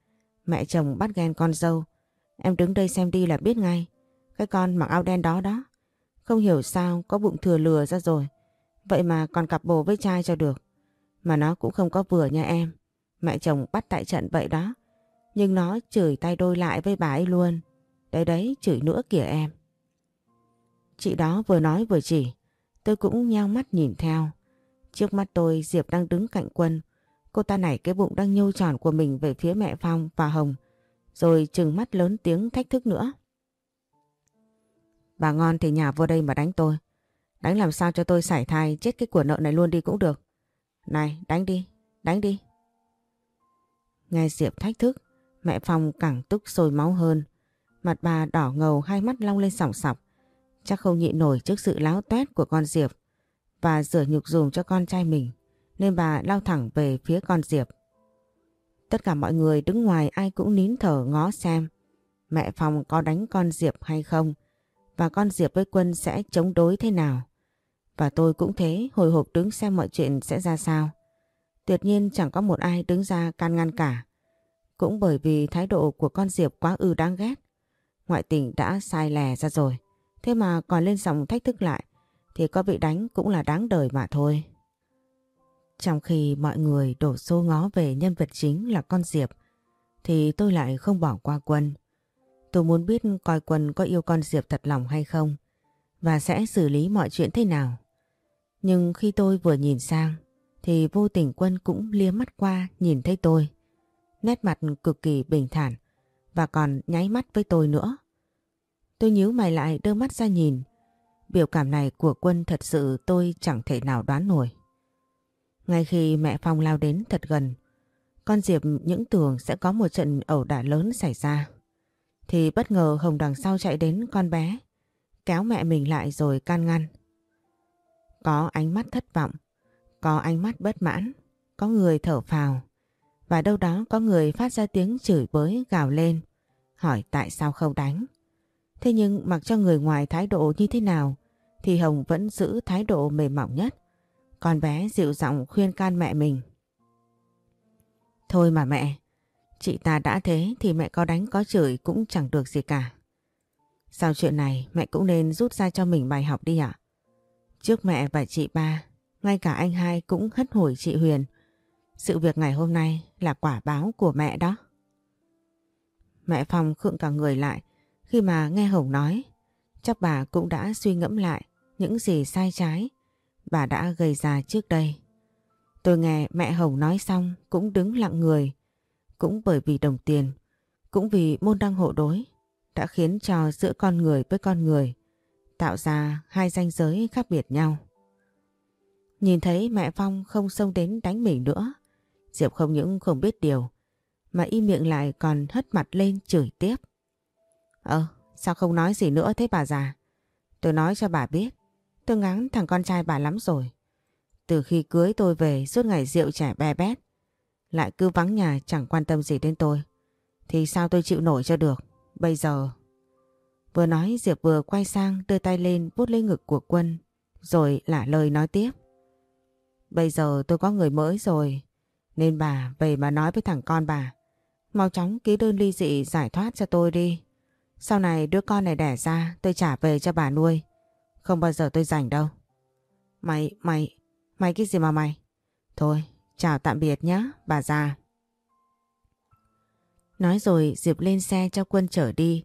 mẹ chồng bắt ghen con dâu. Em đứng đây xem đi là biết ngay. Cái con mặc áo đen đó đó. Không hiểu sao có bụng thừa lừa ra rồi. Vậy mà còn cặp bồ với trai cho được. Mà nó cũng không có vừa nha em. Mẹ chồng bắt tại trận vậy đó. Nhưng nó chửi tay đôi lại với bà ấy luôn. Đấy đấy, chửi nữa kìa em. Chị đó vừa nói vừa chỉ. Tôi cũng nhao mắt nhìn theo. Trước mắt tôi Diệp đang đứng cạnh quân. Cô ta nảy cái bụng đang nhô tròn của mình về phía mẹ Phong và Hồng. Rồi trừng mắt lớn tiếng thách thức nữa. Bà ngon thì nhà vô đây mà đánh tôi. Đánh làm sao cho tôi sải thai chết cái của nợ này luôn đi cũng được. Này đánh đi, đánh đi. Nghe Diệp thách thức, Mẹ Phong càng tức sôi máu hơn. Mặt bà đỏ ngầu hai mắt long lên sòng sọc. Chắc không nhịn nổi trước sự láo toét của con Diệp. Và rửa nhục dùm cho con trai mình. Nên bà lao thẳng về phía con Diệp. Tất cả mọi người đứng ngoài ai cũng nín thở ngó xem. mẹ Phong có đánh con Diệp hay không, và con Diệp với Quân sẽ chống đối thế nào. Và tôi cũng thế, hồi hộp đứng xem mọi chuyện sẽ ra sao. Tuyệt nhiên chẳng có một ai đứng ra can ngăn cả. Cũng bởi vì thái độ của con Diệp quá ư đáng ghét. Ngoại tình đã sai lè ra rồi. Thế mà còn lên dòng thách thức lại, thì có bị đánh cũng là đáng đời mà thôi. Trong khi mọi người đổ xô ngó về nhân vật chính là con Diệp, thì tôi lại không bỏ qua Quân. Tôi muốn biết coi Quân có yêu con Diệp thật lòng hay không, và sẽ xử lý mọi chuyện thế nào. Nhưng khi tôi vừa nhìn sang, thì vô tình Quân cũng lia mắt qua nhìn thấy tôi. Nét mặt cực kỳ bình thản, và còn nháy mắt với tôi nữa. Tôi nhíu mày lại đưa mắt ra nhìn. Biểu cảm này của Quân thật sự tôi chẳng thể nào đoán nổi. Ngay khi mẹ Phong lao đến thật gần, con Diệp những tưởng sẽ có một trận ẩu đả lớn xảy ra. Thì bất ngờ Hồng đằng sau chạy đến con bé, kéo mẹ mình lại rồi can ngăn. Có ánh mắt thất vọng, có ánh mắt bất mãn, có người thở phào. Và đâu đó có người phát ra tiếng chửi bới gào lên, hỏi tại sao không đánh. Thế nhưng mặc cho người ngoài thái độ như thế nào, thì Hồng vẫn giữ thái độ mềm mỏng nhất. Con bé dịu giọng khuyên can mẹ mình. Thôi mà mẹ, chị ta đã thế thì mẹ có đánh có chửi cũng chẳng được gì cả. Sau chuyện này mẹ cũng nên rút ra cho mình bài học đi ạ. Trước mẹ và chị ba, ngay cả anh hai cũng hất hủi chị Huyền. Sự việc ngày hôm nay là quả báo của mẹ đó. Mẹ Phong khựng cả người lại khi mà nghe Hồng nói. Chắc bà cũng đã suy ngẫm lại những gì sai trái bà đã gây ra trước đây. Tôi nghe mẹ Hồng nói xong cũng đứng lặng người. Cũng bởi vì đồng tiền, cũng vì môn đăng hộ đối đã khiến cho giữa con người với con người tạo ra hai ranh giới khác biệt nhau. Nhìn thấy mẹ Phong không xông đến đánh mình nữa, Diệp không những không biết điều, mà im miệng lại còn hất mặt lên chửi tiếp. Ờ, sao không nói gì nữa thế bà già? Tôi nói cho bà biết, tôi ngán thằng con trai bà lắm rồi. Từ khi cưới tôi về suốt ngày rượu trẻ be bét, lại cứ vắng nhà chẳng quan tâm gì đến tôi. Thì sao tôi chịu nổi cho được? Bây giờ... Vừa nói Diệp vừa quay sang đưa tay lên bút lấy ngực của quân, rồi lả lời nói tiếp. Bây giờ tôi có người mới rồi, nên bà về mà nói với thằng con bà. Mau chóng ký đơn ly dị giải thoát cho tôi đi. Sau này đứa con này đẻ ra tôi trả về cho bà nuôi. Không bao giờ tôi rảnh đâu. Mày, mày, mày cái gì mà mày? Thôi, chào tạm biệt nhé, bà già. Nói rồi Diệp lên xe cho quân trở đi.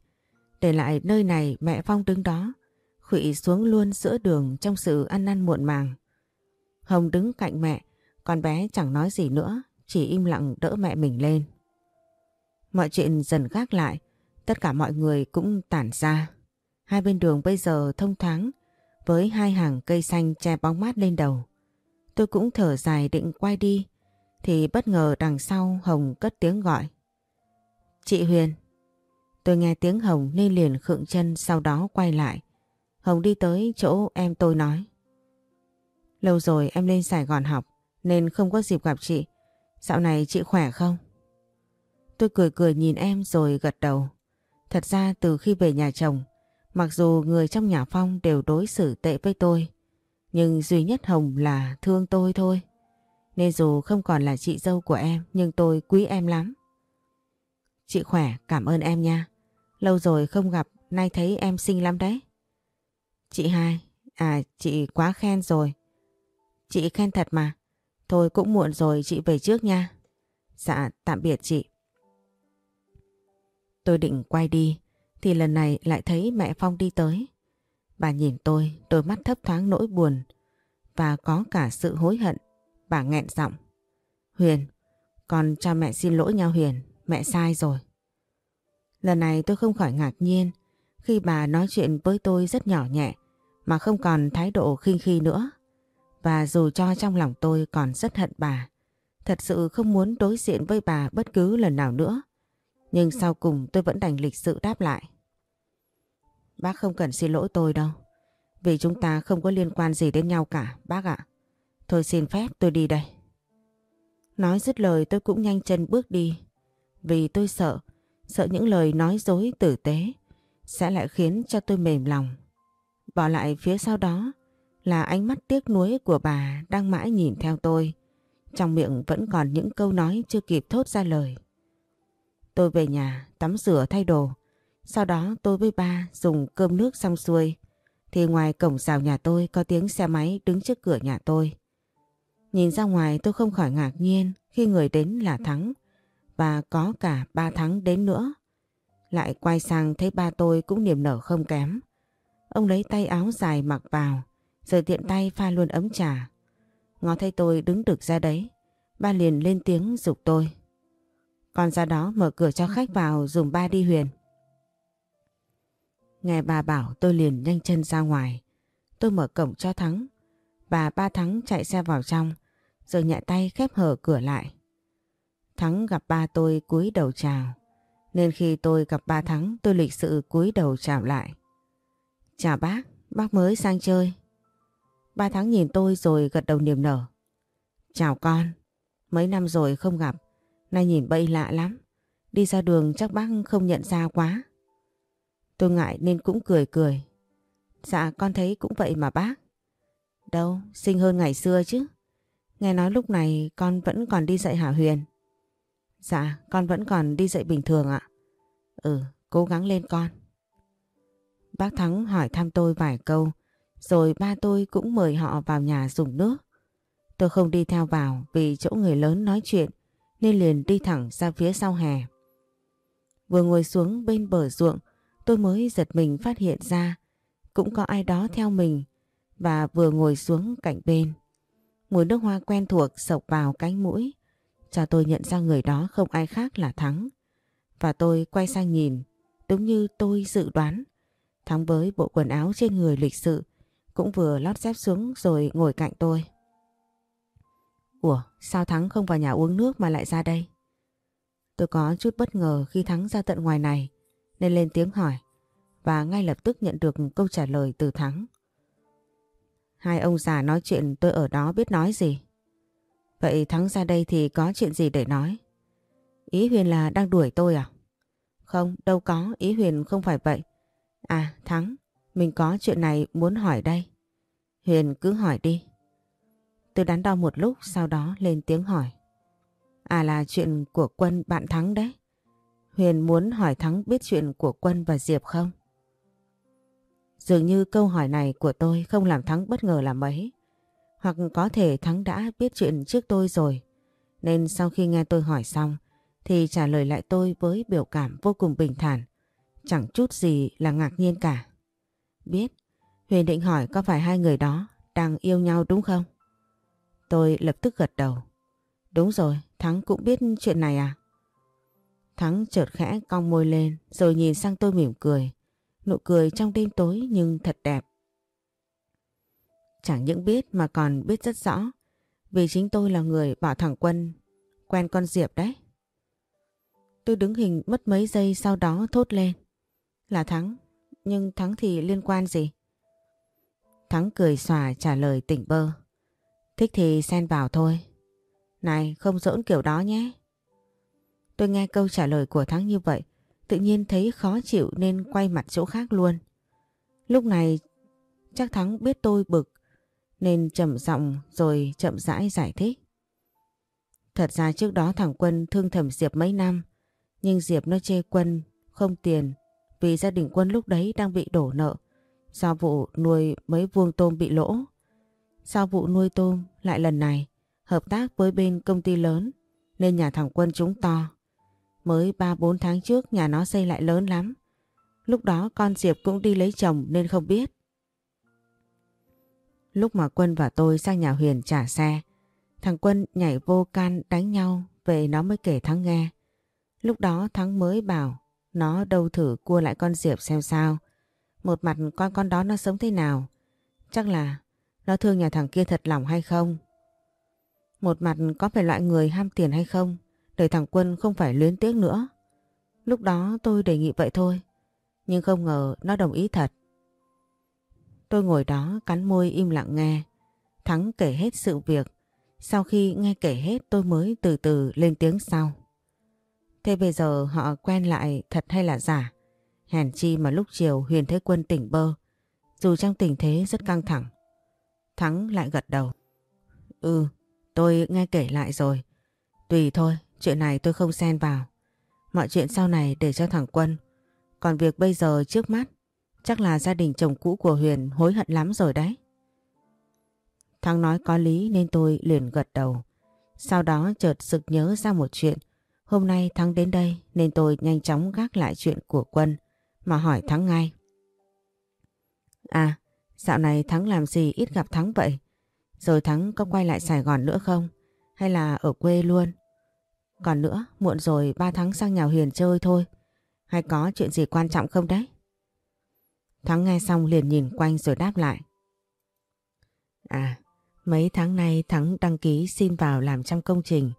Để lại nơi này mẹ Phong đứng đó. Khụy xuống luôn giữa đường trong sự ăn năn muộn màng. Hồng đứng cạnh mẹ, con bé chẳng nói gì nữa, chỉ im lặng đỡ mẹ mình lên. Mọi chuyện dần gác lại, tất cả mọi người cũng tản ra. Hai bên đường bây giờ thông thoáng, với hai hàng cây xanh che bóng mát lên đầu. Tôi cũng thở dài định quay đi, thì bất ngờ đằng sau Hồng cất tiếng gọi. Chị Huyền. Tôi nghe tiếng Hồng nên liền khựng chân sau đó quay lại. Hồng đi tới chỗ em tôi nói. Lâu rồi em lên Sài Gòn học nên không có dịp gặp chị. Dạo này chị khỏe không? Tôi cười cười nhìn em rồi gật đầu. Thật ra từ khi về nhà chồng, mặc dù người trong nhà Phong đều đối xử tệ với tôi, nhưng duy nhất Hồng là thương tôi thôi. Nên dù không còn là chị dâu của em nhưng tôi quý em lắm. Chị khỏe, cảm ơn em nha. Lâu rồi không gặp, nay thấy em xinh lắm đấy. Chị hai, à chị quá khen rồi. Chị khen thật mà. Thôi cũng muộn rồi chị về trước nha. Dạ tạm biệt chị. Tôi định quay đi thì lần này lại thấy mẹ Phong đi tới. Bà nhìn tôi đôi mắt thấp thoáng nỗi buồn và có cả sự hối hận. Bà nghẹn giọng. Huyền, con cho mẹ xin lỗi nha Huyền, mẹ sai rồi. Lần này tôi không khỏi ngạc nhiên khi bà nói chuyện với tôi rất nhỏ nhẹ mà không còn thái độ khinh khi nữa. Và dù cho trong lòng tôi còn rất hận bà, thật sự không muốn đối diện với bà bất cứ lần nào nữa. Nhưng sau cùng tôi vẫn đành lịch sự đáp lại. Bác không cần xin lỗi tôi đâu. Vì chúng ta không có liên quan gì đến nhau cả, bác ạ. Thôi xin phép tôi đi đây. Nói dứt lời tôi cũng nhanh chân bước đi. Vì tôi sợ sợ những lời nói dối tử tế sẽ lại khiến cho tôi mềm lòng. Bỏ lại phía sau đó là ánh mắt tiếc nuối của bà đang mãi nhìn theo tôi. Trong miệng vẫn còn những câu nói chưa kịp thốt ra lời. Tôi về nhà tắm rửa thay đồ. Sau đó tôi với ba dùng cơm nước xong xuôi. Thì ngoài cổng rào nhà tôi có tiếng xe máy đứng trước cửa nhà tôi. Nhìn ra ngoài tôi không khỏi ngạc nhiên khi người đến là Thắng. Và có cả ba Thắng đến nữa. Lại quay sang thấy ba tôi cũng niềm nở không kém. Ông lấy tay áo dài mặc vào, rồi tiện tay pha luôn ấm trà. Ngó thấy tôi đứng được ra đấy, ba liền lên tiếng dục tôi. Con ra đó mở cửa cho khách vào dùng ba đi Huyền. Nghe bà bảo tôi liền nhanh chân ra ngoài. Tôi mở cổng cho Thắng. Bà ba Thắng chạy xe vào trong, rồi nhẹ tay khép hở cửa lại. Thắng gặp ba tôi cúi đầu chào. Nên khi tôi gặp ba Thắng tôi lịch sự cúi đầu chào lại. Chào bác, bác mới sang chơi. Ba Thắng nhìn tôi rồi gật đầu niềm nở. Chào con, mấy năm rồi không gặp, nay nhìn bậy lạ lắm. Đi ra đường chắc bác không nhận ra quá. Tôi ngại nên cũng cười cười. Dạ con thấy cũng vậy mà bác. Đâu, xinh hơn ngày xưa chứ. Nghe nói lúc này con vẫn còn đi dạy Hả Huyền. Dạ, con vẫn còn đi dạy bình thường ạ. Ừ, cố gắng lên con. Bác Thắng hỏi thăm tôi vài câu, rồi ba tôi cũng mời họ vào nhà dùng nước. Tôi không đi theo vào vì chỗ người lớn nói chuyện, nên liền đi thẳng ra phía sau hè. Vừa ngồi xuống bên bờ ruộng, tôi mới giật mình phát hiện ra cũng có ai đó theo mình và vừa ngồi xuống cạnh bên. Mùi nước hoa quen thuộc sộc vào cánh mũi, cho tôi nhận ra người đó không ai khác là Thắng. Và tôi quay sang nhìn, đúng như tôi dự đoán. Thắng với bộ quần áo trên người lịch sự, cũng vừa lót dép xuống rồi ngồi cạnh tôi. Ủa, sao Thắng không vào nhà uống nước mà lại ra đây? Tôi có chút bất ngờ khi Thắng ra tận ngoài này, nên lên tiếng hỏi, và ngay lập tức nhận được câu trả lời từ Thắng. Hai ông già nói chuyện tôi ở đó biết nói gì. Vậy Thắng ra đây thì có chuyện gì để nói? Ý Huyền là đang đuổi tôi à? Không, đâu có, ý Huyền không phải vậy. À, Thắng, mình có chuyện này muốn hỏi đây. Huyền cứ hỏi đi. Tôi đắn đo một lúc sau đó lên tiếng hỏi. À là chuyện của Quân bạn Thắng đấy. Huyền muốn hỏi Thắng biết chuyện của Quân và Diệp không? Dường như câu hỏi này của tôi không làm Thắng bất ngờ là mấy. Hoặc có thể Thắng đã biết chuyện trước tôi rồi. Nên sau khi nghe tôi hỏi xong thì trả lời lại tôi với biểu cảm vô cùng bình thản. Chẳng chút gì là ngạc nhiên cả. Biết, Huyền định hỏi có phải hai người đó đang yêu nhau đúng không? Tôi lập tức gật đầu. Đúng rồi, Thắng cũng biết chuyện này à? Thắng chợt khẽ cong môi lên rồi nhìn sang tôi mỉm cười. Nụ cười trong đêm tối nhưng thật đẹp. Chẳng những biết mà còn biết rất rõ. Vì chính tôi là người bảo thằng Quân quen con Diệp đấy. Tôi đứng hình mất mấy giây sau đó thốt lên. Là Thắng, nhưng Thắng thì liên quan gì? Thắng cười xòa trả lời tỉnh bơ. Thích thì xen vào thôi. Này không giỡn kiểu đó nhé. Tôi nghe câu trả lời của Thắng như vậy, tự nhiên thấy khó chịu nên quay mặt chỗ khác luôn. Lúc này chắc Thắng biết tôi bực nên chậm giọng rồi chậm rãi giải thích. Thật ra trước đó thằng Quân thương thầm Diệp mấy năm, nhưng Diệp nó chê Quân không tiền vì gia đình Quân lúc đấy đang bị đổ nợ do vụ nuôi mấy vuông tôm bị lỗ. Sau vụ nuôi tôm lại lần này hợp tác với bên công ty lớn nên nhà thằng Quân chúng to. Mới 3-4 tháng trước nhà nó xây lại lớn lắm. Lúc đó con Diệp cũng đi lấy chồng nên không biết. Lúc mà Quân và tôi sang nhà Huyền trả xe, thằng Quân nhảy vô can đánh nhau về nó mới kể Thắng nghe. Lúc đó Thắng mới bảo nó đâu thử cua lại con Diệp xem sao. Một mặt con con đó nó sống thế nào. Chắc là nó thương nhà thằng kia thật lòng hay không. Một mặt, có phải loại người ham tiền hay không để thằng Quân không phải luyến tiếc nữa. Lúc đó tôi đề nghị vậy thôi. Nhưng không ngờ nó đồng ý thật. Tôi ngồi đó, cắn môi im lặng nghe. Thắng kể hết sự việc. Sau khi nghe kể hết, tôi mới từ từ lên tiếng sau. Thế bây giờ họ quen lại thật hay là giả? Hèn chi mà lúc chiều Huyền thế quân tỉnh bơ. Dù trong tình thế rất căng thẳng. Thắng lại gật đầu. Ừ, tôi nghe kể lại rồi. Tùy thôi, chuyện này tôi không xen vào. Mọi chuyện sau này để cho thằng Quân. Còn việc bây giờ trước mắt, chắc là gia đình chồng cũ của Huyền hối hận lắm rồi đấy. Thắng nói có lý nên tôi liền gật đầu. Sau đó chợt sực nhớ ra một chuyện. Hôm nay Thắng đến đây nên tôi nhanh chóng gác lại chuyện của Quân mà hỏi Thắng ngay. À, dạo này Thắng làm gì ít gặp Thắng vậy? Rồi Thắng có quay lại Sài Gòn nữa không? Hay là ở quê luôn? Còn nữa, muộn rồi ba tháng sang nhà Huyền chơi thôi. Hay có chuyện gì quan trọng không đấy? Thắng nghe xong liền nhìn quanh rồi đáp lại. À, mấy tháng nay Thắng đăng ký xin vào làm trong công trình.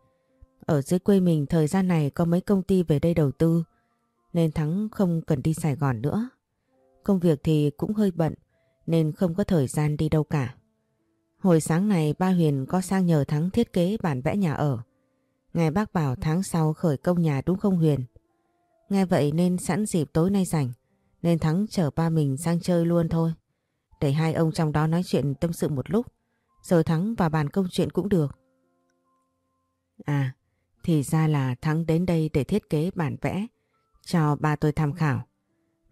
Ở dưới quê mình thời gian này có mấy công ty về đây đầu tư, nên Thắng không cần đi Sài Gòn nữa. Công việc thì cũng hơi bận, nên không có thời gian đi đâu cả. Hồi sáng này ba Huyền có sang nhờ Thắng thiết kế bản vẽ nhà ở. Ngày bác bảo tháng sau khởi công nhà đúng không Huyền? Nghe vậy nên sẵn dịp tối nay rảnh, nên Thắng chở ba mình sang chơi luôn thôi. Để hai ông trong đó nói chuyện tâm sự một lúc, rồi Thắng vào bàn công chuyện cũng được. À, thì ra là Thắng đến đây để thiết kế bản vẽ cho ba tôi tham khảo.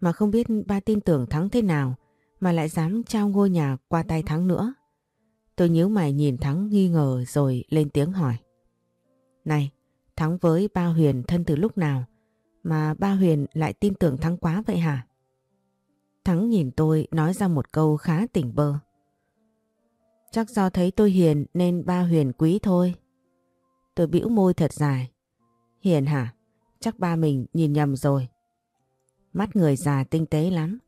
Mà không biết ba tin tưởng Thắng thế nào mà lại dám trao ngôi nhà qua tay Thắng nữa. Tôi nhíu mày nhìn Thắng nghi ngờ rồi lên tiếng hỏi. Này, Thắng với ba Huyền thân từ lúc nào mà ba Huyền lại tin tưởng Thắng quá vậy hả? Thắng nhìn tôi nói ra một câu khá tỉnh bơ. Chắc do thấy tôi hiền nên ba Huyền quý thôi. Tôi bĩu môi thật dài. Hiền hả? Chắc ba mình nhìn nhầm rồi. Mắt người già tinh tế lắm,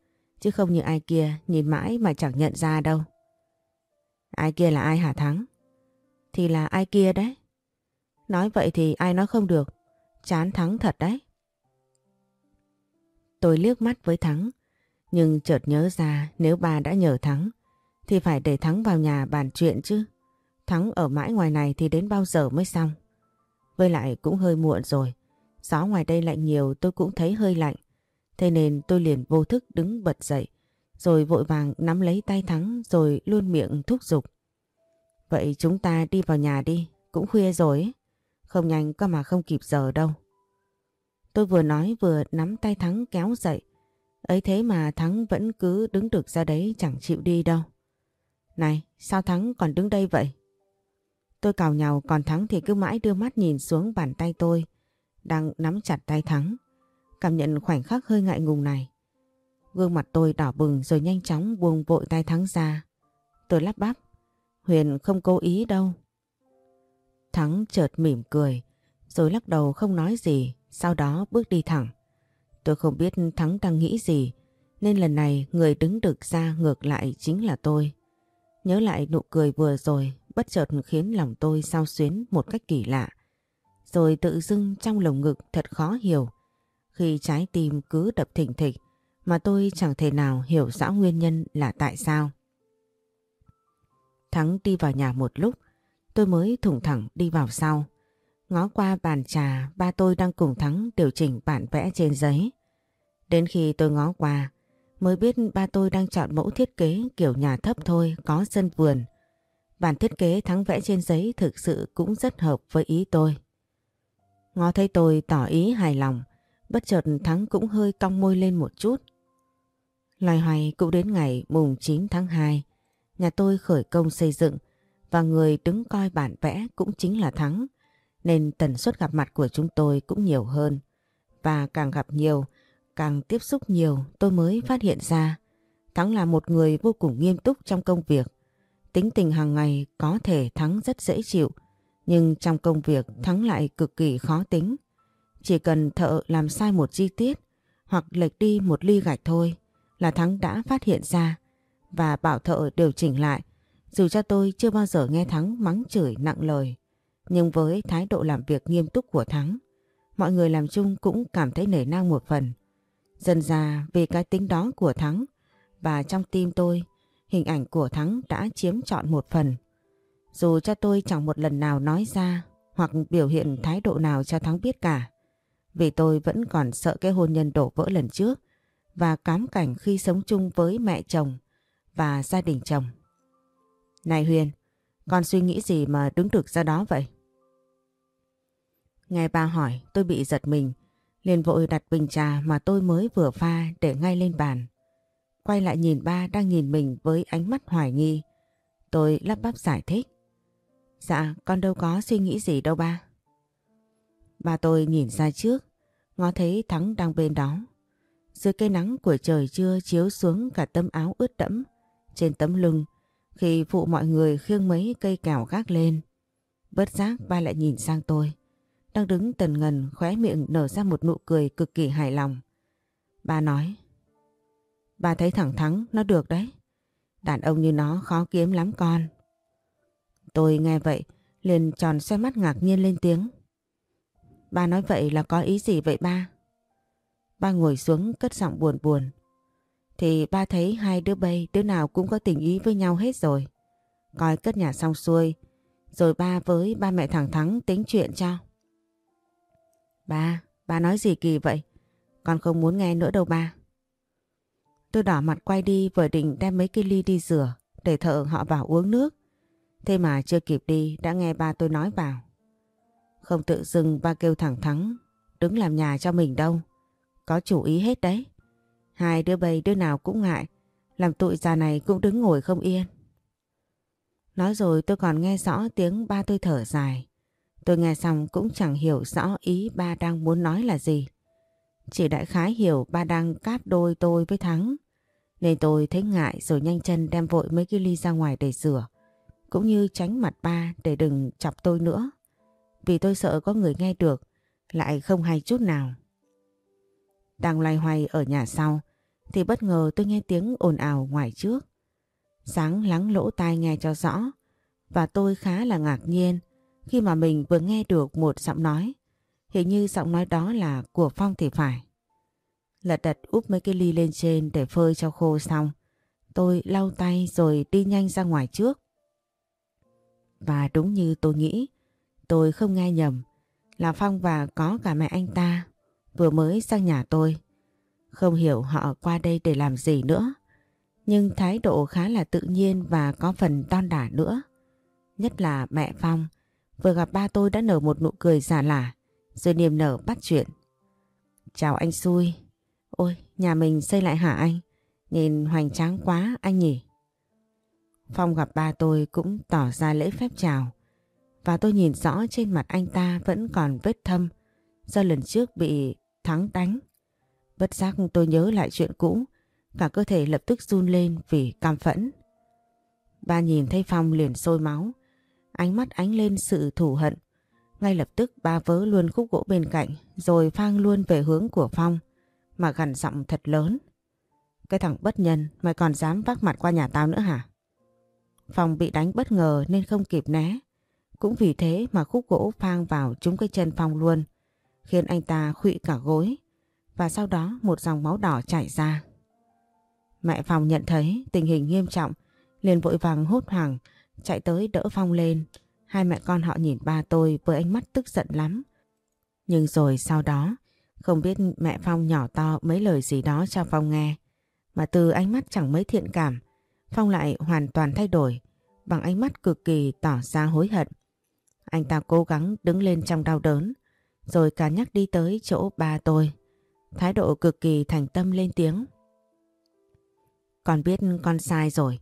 chứ không như ai kia nhìn mãi mà chẳng nhận ra đâu. Ai kia là ai hả Thắng? Thì là ai kia đấy. Nói vậy thì ai nói không được. Chán Thắng thật đấy. Tôi liếc mắt với Thắng, nhưng chợt nhớ ra nếu bà đã nhờ Thắng, thì phải để Thắng vào nhà bàn chuyện chứ. Thắng ở mãi ngoài này thì đến bao giờ mới xong. Với lại cũng hơi muộn rồi. Gió ngoài đây lạnh nhiều tôi cũng thấy hơi lạnh. Thế nên tôi liền vô thức đứng bật dậy. Rồi vội vàng nắm lấy tay Thắng rồi luôn miệng thúc giục. Vậy chúng ta đi vào nhà đi. Cũng khuya rồi Không nhanh có mà không kịp giờ đâu. Tôi vừa nói vừa nắm tay Thắng kéo dậy. Ấy thế mà Thắng vẫn cứ đứng được ra đấy chẳng chịu đi đâu. Này, sao Thắng còn đứng đây vậy? Tôi cào nhào còn Thắng thì cứ mãi đưa mắt nhìn xuống bàn tay tôi, đang nắm chặt tay Thắng. Cảm nhận khoảnh khắc hơi ngại ngùng này. Gương mặt tôi đỏ bừng rồi nhanh chóng buông vội tay Thắng ra. Tôi lắp bắp. Huyền không cố ý đâu. Thắng chợt mỉm cười, rồi lắc đầu không nói gì, sau đó bước đi thẳng. Tôi không biết Thắng đang nghĩ gì, nên lần này người đứng được ra ngược lại chính là tôi. Nhớ lại nụ cười vừa rồi, bất chợt khiến lòng tôi sao xuyến một cách kỳ lạ. Rồi tự dưng trong lồng ngực thật khó hiểu, khi trái tim cứ đập thỉnh thịch mà tôi chẳng thể nào hiểu rõ nguyên nhân là tại sao. Thắng đi vào nhà một lúc, tôi mới thủng thẳng đi vào sau. Ngó qua bàn trà, ba tôi đang cùng Thắng điều chỉnh bản vẽ trên giấy. Đến khi tôi ngó qua, mới biết ba tôi đang chọn mẫu thiết kế kiểu nhà thấp thôi, có sân vườn. Bản thiết kế Thắng vẽ trên giấy thực sự cũng rất hợp với ý tôi. Ngó thấy tôi tỏ ý hài lòng, bất chợt Thắng cũng hơi cong môi lên một chút. Loài hoài cũng đến ngày mùng 9 tháng 2, nhà tôi khởi công xây dựng và người đứng coi bản vẽ cũng chính là Thắng, nên tần suất gặp mặt của chúng tôi cũng nhiều hơn. Và càng gặp nhiều, càng tiếp xúc nhiều tôi mới phát hiện ra Thắng là một người vô cùng nghiêm túc trong công việc. Tính tình hàng ngày có thể Thắng rất dễ chịu, nhưng trong công việc Thắng lại cực kỳ khó tính. Chỉ cần thợ làm sai một chi tiết hoặc lệch đi một ly gạch thôi là Thắng đã phát hiện ra và bảo thợ điều chỉnh lại. Dù cho tôi chưa bao giờ nghe Thắng mắng chửi nặng lời, nhưng với thái độ làm việc nghiêm túc của Thắng, mọi người làm chung cũng cảm thấy nể nang một phần. Dần ra vì cái tính đó của Thắng và trong tim tôi, hình ảnh của Thắng đã chiếm trọn một phần. Dù cho tôi chẳng một lần nào nói ra hoặc biểu hiện thái độ nào cho Thắng biết cả. Vì tôi vẫn còn sợ cái hôn nhân đổ vỡ lần trước và cám cảnh khi sống chung với mẹ chồng và gia đình chồng. Này Huyền, con suy nghĩ gì mà đứng được ra đó vậy? Nghe ba hỏi tôi bị giật mình, liền vội đặt bình trà mà tôi mới vừa pha để ngay lên bàn. Quay lại nhìn ba đang nhìn mình với ánh mắt hoài nghi. Tôi lắp bắp giải thích. Dạ, con đâu có suy nghĩ gì đâu ba. Ba tôi nhìn ra trước, ngó thấy Thắng đang bên đó. Dưới cây nắng của trời trưa chiếu xuống cả tấm áo ướt đẫm trên tấm lưng khi phụ mọi người khiêng mấy cây cào gác lên. Bất giác ba lại nhìn sang tôi. Đang đứng tần ngần khóe miệng nở ra một nụ cười cực kỳ hài lòng. Ba nói. Ba thấy thẳng thắng nó được đấy. Đàn ông như nó khó kiếm lắm con. Tôi nghe vậy liền tròn xoay mắt ngạc nhiên lên tiếng. Ba nói vậy là có ý gì vậy ba? Ba ngồi xuống cất giọng buồn buồn. Thì ba thấy hai đứa bay đứa nào cũng có tình ý với nhau hết rồi. Coi cất nhà xong xuôi, rồi ba với ba mẹ thẳng thắng tính chuyện cho. Ba, ba nói gì kỳ vậy? Con không muốn nghe nữa đâu ba. Tôi đỏ mặt quay đi vừa định đem mấy cái ly đi rửa để thợ họ vào uống nước. Thế mà chưa kịp đi đã nghe ba tôi nói vào. Không tự dưng ba kêu thẳng thắng đứng làm nhà cho mình đâu. Có chủ ý hết đấy. Hai đứa bầy đứa nào cũng ngại. Làm tụi già này cũng đứng ngồi không yên. Nói rồi tôi còn nghe rõ tiếng ba tôi thở dài. Tôi nghe xong cũng chẳng hiểu rõ ý ba đang muốn nói là gì. Chỉ đại khái hiểu ba đang cáp đôi tôi với Thắng. Nên tôi thấy ngại rồi nhanh chân đem vội mấy cái ly ra ngoài để rửa. Cũng như tránh mặt ba để đừng chọc tôi nữa. Vì tôi sợ có người nghe được, lại không hay chút nào. Đang loay hoay ở nhà sau, thì bất ngờ tôi nghe tiếng ồn ào ngoài trước. Sáng lắng lỗ tai nghe cho rõ, và tôi khá là ngạc nhiên khi mà mình vừa nghe được một giọng nói. Hình như giọng nói đó là của Phong thì phải. Lật đật úp mấy cái ly lên trên để phơi cho khô xong. Tôi lau tay rồi đi nhanh ra ngoài trước. Và đúng như tôi nghĩ, tôi không nghe nhầm. Là Phong và có cả mẹ anh ta vừa mới sang nhà tôi. Không hiểu họ qua đây để làm gì nữa. Nhưng thái độ khá là tự nhiên và có phần đon đả nữa. Nhất là mẹ Phong vừa gặp ba tôi đã nở một nụ cười giả lả rồi niềm nở bắt chuyện. Chào anh xui. Ôi, nhà mình xây lại hả anh? Nhìn hoành tráng quá anh nhỉ? Phong gặp ba tôi cũng tỏ ra lễ phép chào. Và tôi nhìn rõ trên mặt anh ta vẫn còn vết thâm do lần trước bị Thắng đánh. Bất giác tôi nhớ lại chuyện cũ, cả cơ thể lập tức run lên vì cam phẫn. Ba nhìn thấy Phong liền sôi máu, ánh mắt ánh lên sự thù hận. Ngay lập tức ba vớ luôn khúc gỗ bên cạnh rồi phang luôn về hướng của Phong mà gằn giọng thật lớn. Cái thằng bất nhân mày còn dám vác mặt qua nhà tao nữa hả? Phong bị đánh bất ngờ nên không kịp né. Cũng vì thế mà khúc gỗ phang vào trúng cái chân Phong luôn, khiến anh ta khụy cả gối và sau đó một dòng máu đỏ chảy ra. Mẹ Phong nhận thấy tình hình nghiêm trọng, liền vội vàng hốt hoảng, chạy tới đỡ Phong lên. Hai mẹ con họ nhìn ba tôi với ánh mắt tức giận lắm. Nhưng rồi sau đó, không biết mẹ Phong nhỏ to mấy lời gì đó cho Phong nghe. Mà từ ánh mắt chẳng mấy thiện cảm, Phong lại hoàn toàn thay đổi, bằng ánh mắt cực kỳ tỏ ra hối hận. Anh ta cố gắng đứng lên trong đau đớn, rồi cả nhắc đi tới chỗ ba tôi. Thái độ cực kỳ thành tâm lên tiếng. Con biết con sai rồi,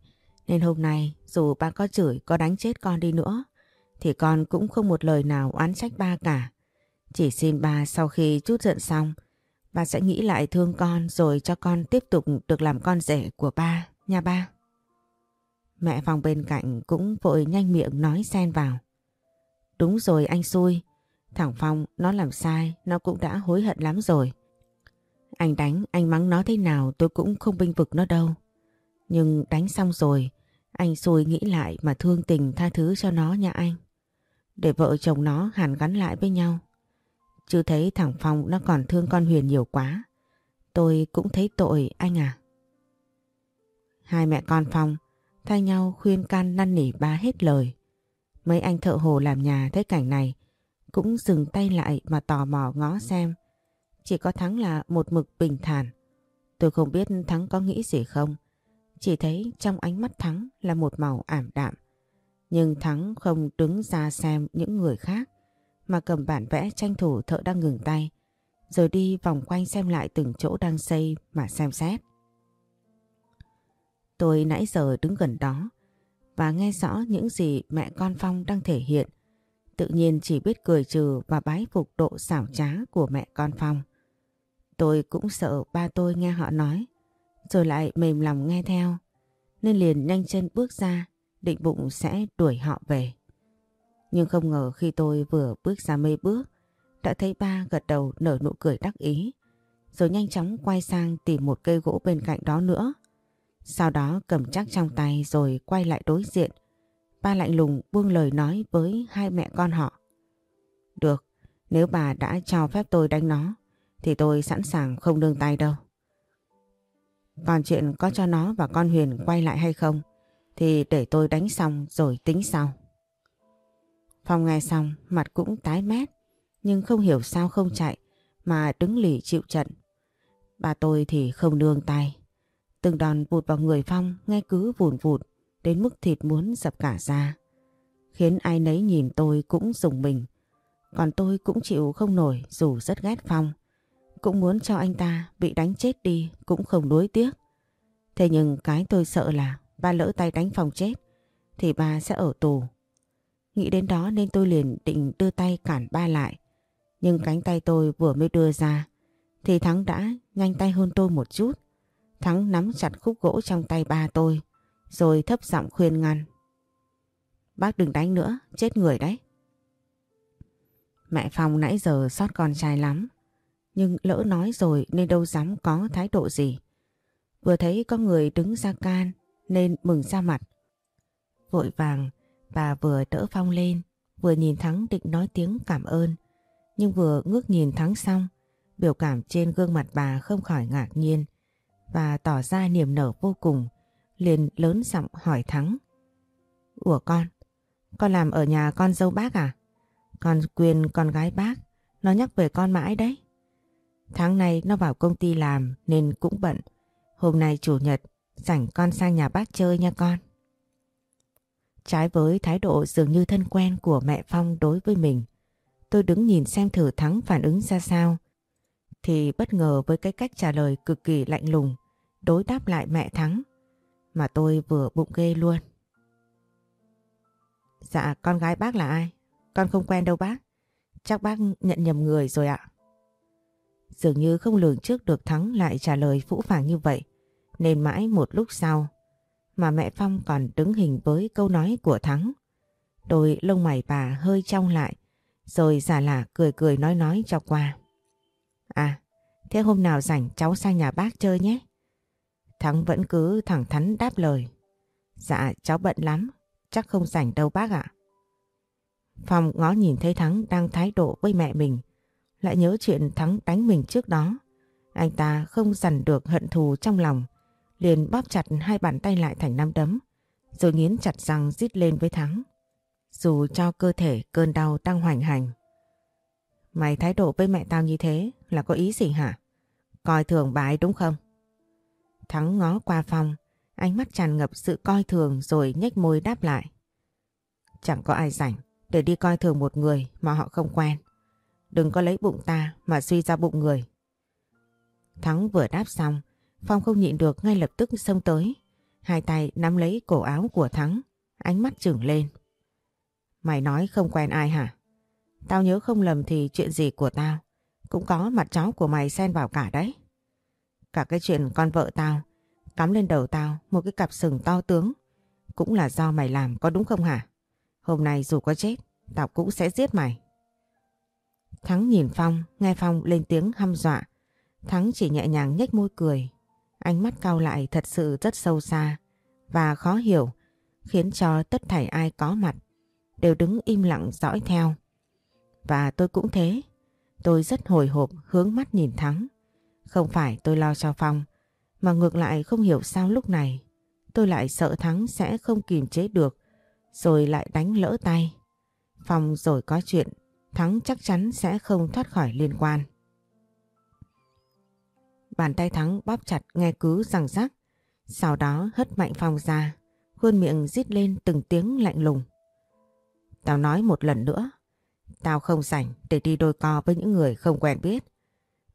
nên hôm nay dù ba có chửi có đánh chết con đi nữa, thì con cũng không một lời nào oán trách ba cả. Chỉ xin ba sau khi chút giận xong, ba sẽ nghĩ lại thương con rồi cho con tiếp tục được làm con rể của ba, nha ba. Mẹ phòng bên cạnh cũng vội nhanh miệng nói xen vào. Đúng rồi anh xui, thằng Phong nó làm sai, nó cũng đã hối hận lắm rồi. Anh đánh, anh mắng nó thế nào tôi cũng không binh vực nó đâu. Nhưng đánh xong rồi, anh xui nghĩ lại mà thương tình tha thứ cho nó nha anh. Để vợ chồng nó hàn gắn lại với nhau. Chứ thấy thằng Phong nó còn thương con Huyền nhiều quá. Tôi cũng thấy tội anh à. Hai mẹ con Phong thay nhau khuyên can năn nỉ ba hết lời. Mấy anh thợ hồ làm nhà thấy cảnh này, cũng dừng tay lại mà tò mò ngó xem Chỉ có Thắng là một mực bình thản. Tôi không biết Thắng có nghĩ gì không. Chỉ thấy trong ánh mắt Thắng là một màu ảm đạm. Nhưng Thắng không đứng ra xem những người khác, mà cầm bản vẽ tranh thủ thợ đang ngừng tay, rồi đi vòng quanh xem lại từng chỗ đang xây mà xem xét. Tôi nãy giờ đứng gần đó và nghe rõ những gì mẹ con Phong đang thể hiện. Tự nhiên chỉ biết cười trừ và bái phục độ xảo trá của mẹ con Phong. Tôi cũng sợ ba tôi nghe họ nói, rồi lại mềm lòng nghe theo, nên liền nhanh chân bước ra, định bụng sẽ đuổi họ về. Nhưng không ngờ khi tôi vừa bước ra mấy bước, đã thấy ba gật đầu nở nụ cười đắc ý, rồi nhanh chóng quay sang tìm một cây gỗ bên cạnh đó nữa. Sau đó cầm chắc trong tay rồi quay lại đối diện. Ba lạnh lùng buông lời nói với hai mẹ con họ. Được, nếu bà đã cho phép tôi đánh nó, thì tôi sẵn sàng không nương tay đâu. Còn chuyện có cho nó và con Huyền quay lại hay không, thì để tôi đánh xong rồi tính sau. Phong nghe xong, mặt cũng tái mét, nhưng không hiểu sao không chạy, mà đứng lì chịu trận. Bà tôi thì không nương tay. Từng đòn vụt vào người Phong, nghe cứ vùn vụt, đến mức thịt muốn dập cả ra. Khiến ai nấy nhìn tôi cũng dùng mình. Còn tôi cũng chịu không nổi, dù rất ghét Phong. Cũng muốn cho anh ta bị đánh chết đi, cũng không đối tiếc. Thế nhưng cái tôi sợ là ba lỡ tay đánh Phong chết, thì ba sẽ ở tù. Nghĩ đến đó nên tôi liền định đưa tay cản ba lại. Nhưng cánh tay tôi vừa mới đưa ra, thì Thắng đã nhanh tay hơn tôi một chút. Thắng nắm chặt khúc gỗ trong tay ba tôi, rồi thấp giọng khuyên ngăn. Bác đừng đánh nữa, chết người đấy. Mẹ Phong nãy giờ sót con trai lắm, nhưng lỡ nói rồi nên đâu dám có thái độ gì. Vừa thấy có người đứng ra can nên mừng ra mặt. Vội vàng, bà vừa đỡ Phong lên, vừa nhìn Thắng định nói tiếng cảm ơn. Nhưng vừa ngước nhìn Thắng xong, biểu cảm trên gương mặt bà không khỏi ngạc nhiên và tỏ ra niềm nở vô cùng, liền lớn giọng hỏi Thắng. Ủa con, con làm ở nhà con dâu bác à? Con quyền con gái bác, nó nhắc về con mãi đấy. Tháng này nó vào công ty làm nên cũng bận. Hôm nay chủ nhật, rảnh con sang nhà bác chơi nha con. Trái với thái độ dường như thân quen của mẹ Phong đối với mình, tôi đứng nhìn xem thử Thắng phản ứng ra sao. Thì bất ngờ với cái cách trả lời cực kỳ lạnh lùng đối đáp lại mẹ Thắng. Mà tôi vừa bụng ghê luôn. Dạ con gái bác là ai? Con không quen đâu bác. Chắc bác nhận nhầm người rồi ạ. Dường như không lường trước được Thắng lại trả lời phũ phàng như vậy. Nên mãi một lúc sau mà mẹ Phong còn đứng hình với câu nói của Thắng. Đôi lông mày bà hơi trong lại rồi giả lả cười cười nói nói cho qua. À, thế hôm nào rảnh cháu sang nhà bác chơi nhé. Thắng vẫn cứ thẳng thắn đáp lời. Dạ cháu bận lắm, chắc không rảnh đâu bác ạ. Phong ngó nhìn thấy Thắng đang thái độ với mẹ mình. Lại nhớ chuyện Thắng đánh mình trước đó. Anh ta không dằn được hận thù trong lòng. Liền bóp chặt hai bàn tay lại thành năm đấm. Rồi nghiến chặt răng rít lên với Thắng. Dù cho cơ thể cơn đau đang hoành hành. Mày thái độ với mẹ tao như thế là có ý gì hả? Coi thường bà ấy đúng không? Thắng ngó qua phòng, ánh mắt tràn ngập sự coi thường rồi nhếch môi đáp lại. Chẳng có ai rảnh để đi coi thường một người mà họ không quen. Đừng có lấy bụng ta mà suy ra bụng người. Thắng vừa đáp xong, Phong không nhịn được ngay lập tức xông tới. Hai tay nắm lấy cổ áo của Thắng, ánh mắt trừng lên. Mày nói không quen ai hả? Tao nhớ không lầm thì chuyện gì của tao cũng có mặt cháu của mày xen vào cả đấy. Cả cái chuyện con vợ tao cắm lên đầu tao một cái cặp sừng to tướng cũng là do mày làm có đúng không hả? Hôm nay dù có chết tao cũng sẽ giết mày. Thắng nhìn Phong, nghe Phong lên tiếng hăm dọa. Thắng chỉ nhẹ nhàng nhếch môi cười. Ánh mắt cao lại thật sự rất sâu xa và khó hiểu khiến cho tất thảy ai có mặt đều đứng im lặng dõi theo. Và tôi cũng thế. Tôi rất hồi hộp hướng mắt nhìn Thắng. Không phải tôi lo cho Phong, mà ngược lại không hiểu sao lúc này tôi lại sợ Thắng sẽ không kìm chế được, rồi lại đánh lỡ tay. Phong rồi có chuyện, Thắng chắc chắn sẽ không thoát khỏi liên quan. bàn tay Thắng bóp chặt nghe cứ rằng rắc. Sau đó hất mạnh Phong ra, khuôn miệng rít lên từng tiếng lạnh lùng. Tao nói một lần nữa, tao không rảnh để đi đôi co với những người không quen biết.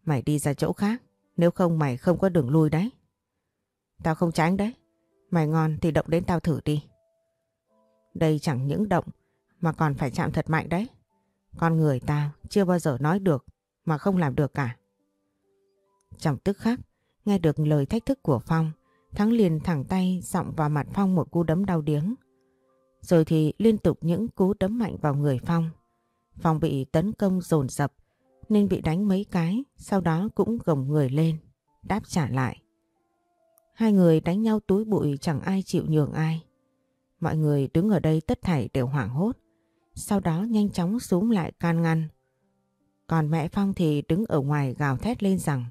Mày đi ra chỗ khác, nếu không mày không có đường lui đấy. Tao không tránh đấy, mày ngon thì động đến tao thử đi. Đây chẳng những động mà còn phải chạm thật mạnh đấy. Con người tao chưa bao giờ nói được mà không làm được cả. Trong tức khắc, nghe được lời thách thức của Phong, Thắng liền thẳng tay giọng vào mặt Phong một cú đấm đau điếng. Rồi thì liên tục những cú đấm mạnh vào người Phong. Phong bị tấn công dồn dập nên bị đánh mấy cái, sau đó cũng gồng người lên, đáp trả lại. Hai người đánh nhau túi bụi chẳng ai chịu nhường ai. Mọi người đứng ở đây tất thảy đều hoảng hốt, sau đó nhanh chóng xuống lại can ngăn. Còn mẹ Phong thì đứng ở ngoài gào thét lên rằng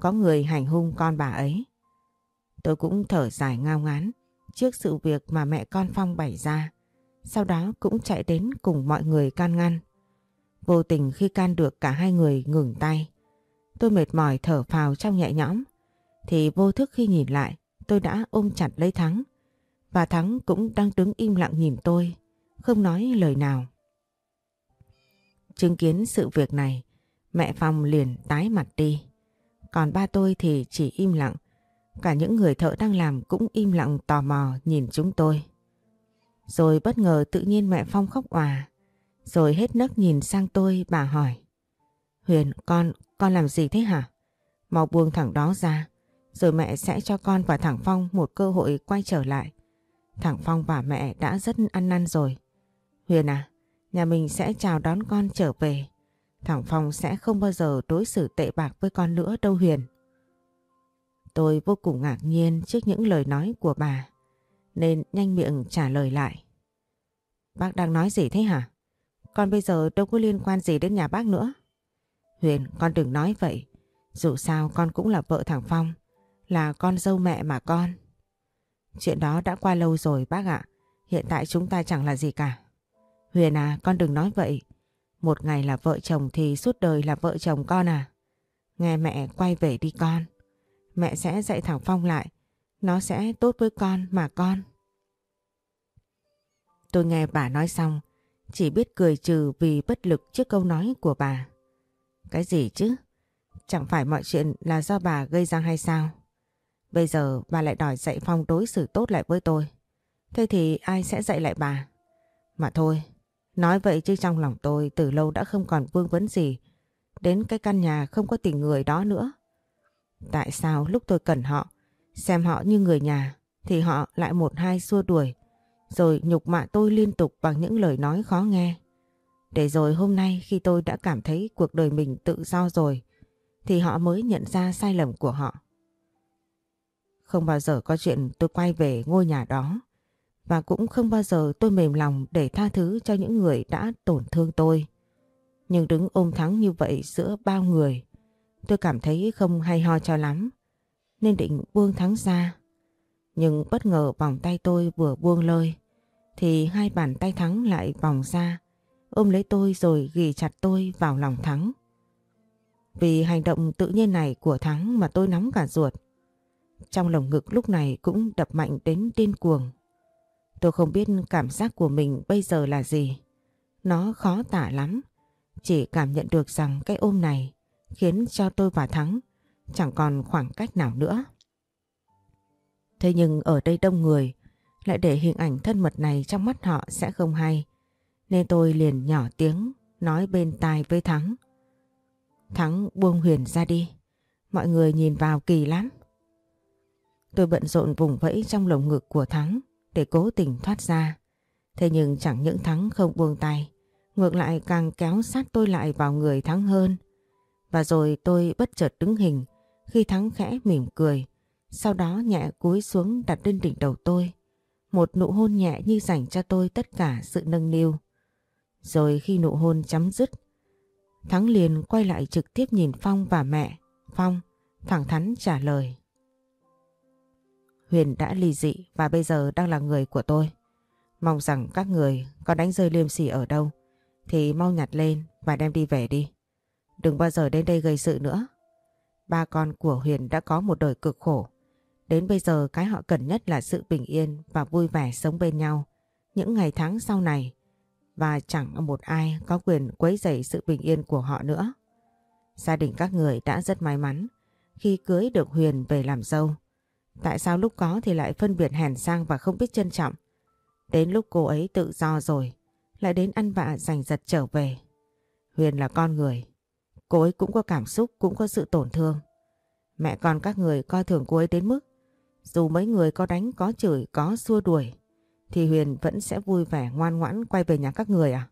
có người hành hung con bà ấy. Tôi cũng thở dài ngao ngán trước sự việc mà mẹ con Phong bày ra. Sau đó cũng chạy đến cùng mọi người can ngăn. Vô tình khi can được cả hai người ngừng tay. Tôi mệt mỏi thở phào trong nhẹ nhõm. Thì vô thức khi nhìn lại tôi đã ôm chặt lấy Thắng. Và Thắng cũng đang đứng im lặng nhìn tôi, không nói lời nào. Chứng kiến sự việc này, mẹ Phong liền tái mặt đi. Còn ba tôi thì chỉ im lặng. Cả những người thợ đang làm cũng im lặng tò mò nhìn chúng tôi. Rồi bất ngờ tự nhiên mẹ Phong khóc òa. Rồi hết nấc nhìn sang tôi bà hỏi. Huyền con, con làm gì thế hả? Mau buông thẳng đó ra. Rồi mẹ sẽ cho con và thằng Phong một cơ hội quay trở lại. Thằng Phong và mẹ đã rất ăn năn rồi. Huyền à, nhà mình sẽ chào đón con trở về. Thằng Phong sẽ không bao giờ đối xử tệ bạc với con nữa đâu Huyền. Tôi vô cùng ngạc nhiên trước những lời nói của bà, nên nhanh miệng trả lời lại. Bác đang nói gì thế hả? Con bây giờ đâu có liên quan gì đến nhà bác nữa. Huyền, con đừng nói vậy. Dù sao con cũng là vợ thằng Phong, là con dâu mẹ mà con. Chuyện đó đã qua lâu rồi bác ạ. Hiện tại chúng ta chẳng là gì cả. Huyền à, con đừng nói vậy. Một ngày là vợ chồng thì suốt đời là vợ chồng con à. Nghe mẹ quay về đi con. Mẹ sẽ dạy thằng Phong lại. Nó sẽ tốt với con mà con. Tôi nghe bà nói xong. Chỉ biết cười trừ vì bất lực trước câu nói của bà. Cái gì chứ? Chẳng phải mọi chuyện là do bà gây ra hay sao? Bây giờ bà lại đòi dạy Phong đối xử tốt lại với tôi. Thế thì ai sẽ dạy lại bà? Mà thôi, nói vậy chứ trong lòng tôi từ lâu đã không còn vương vấn gì đến cái căn nhà không có tình người đó nữa. Tại sao lúc tôi cần họ, xem họ như người nhà, thì họ lại một hai xua đuổi, rồi nhục mạ tôi liên tục bằng những lời nói khó nghe. Để rồi hôm nay khi tôi đã cảm thấy cuộc đời mình tự do rồi, thì họ mới nhận ra sai lầm của họ. Không bao giờ có chuyện tôi quay về ngôi nhà đó và cũng không bao giờ tôi mềm lòng để tha thứ cho những người đã tổn thương tôi. Nhưng đứng ôm thắng như vậy giữa bao người, tôi cảm thấy không hay ho cho lắm, nên định buông thắng ra. Nhưng bất ngờ vòng tay tôi vừa buông lơi, thì hai bàn tay thắng lại vòng ra, ôm lấy tôi rồi ghi chặt tôi vào lòng thắng. Vì hành động tự nhiên này của Thắng mà tôi nóng cả ruột. Trong lồng ngực lúc này cũng đập mạnh đến điên cuồng. Tôi không biết cảm giác của mình bây giờ là gì. Nó khó tả lắm. Chỉ cảm nhận được rằng cái ôm này khiến cho tôi và Thắng chẳng còn khoảng cách nào nữa. Thế nhưng ở đây đông người lại để hình ảnh thân mật này trong mắt họ sẽ không hay. Nên tôi liền nhỏ tiếng nói bên tai với Thắng. Thắng buông Huyền ra đi. Mọi người nhìn vào kỳ lắm. Tôi bận rộn vùng vẫy trong lồng ngực của Thắng để cố tình thoát ra. Thế nhưng chẳng những Thắng không buông tay, ngược lại càng kéo sát tôi lại vào người Thắng hơn. Và rồi tôi bất chợt đứng hình khi Thắng khẽ mỉm cười, sau đó nhẹ cúi xuống đặt lên đỉnh đầu tôi. Một nụ hôn nhẹ như dành cho tôi tất cả sự nâng niu. Rồi khi nụ hôn chấm dứt, Thắng liền quay lại trực tiếp nhìn Phong và mẹ. Phong thẳng thắn trả lời. Huyền đã ly dị và bây giờ đang là người của tôi. Mong rằng các người có đánh rơi liêm sỉ ở đâu thì mau nhặt lên và đem đi về đi. Đừng bao giờ đến đây gây sự nữa. ba con của Huyền đã có một đời cực khổ. Đến bây giờ cái họ cần nhất là sự bình yên và vui vẻ sống bên nhau những ngày tháng sau này và chẳng một ai có quyền quấy rầy sự bình yên của họ nữa. Gia đình các người đã rất may mắn khi cưới được Huyền về làm dâu. Tại sao lúc có thì lại phân biệt hèn sang và không biết trân trọng? Đến lúc cô ấy tự do rồi, lại đến ăn vạ giành giật trở về. Huyền là con người, cô ấy cũng có cảm xúc, cũng có sự tổn thương. Mẹ con các người coi thường cô ấy đến mức dù mấy người có đánh, có chửi, có xua đuổi thì Huyền vẫn sẽ vui vẻ ngoan ngoãn quay về nhà các người à?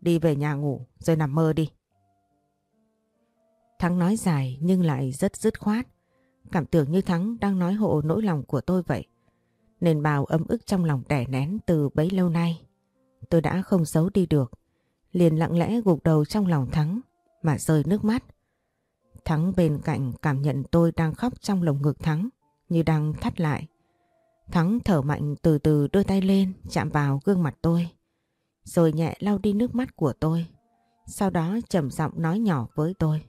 Đi về nhà ngủ rồi nằm mơ đi. Thắng nói dài nhưng lại rất dứt khoát. Cảm tưởng như Thắng đang nói hộ nỗi lòng của tôi vậy. Nên bào ấm ức trong lòng đẻ nén từ bấy lâu nay. Tôi đã không giấu đi được. Liền lặng lẽ gục đầu trong lòng Thắng mà rơi nước mắt. Thắng bên cạnh cảm nhận tôi đang khóc trong lồng ngực Thắng như đang thắt lại. Thắng thở mạnh từ từ đưa tay lên chạm vào gương mặt tôi. Rồi nhẹ lau đi nước mắt của tôi. Sau đó trầm giọng nói nhỏ với tôi.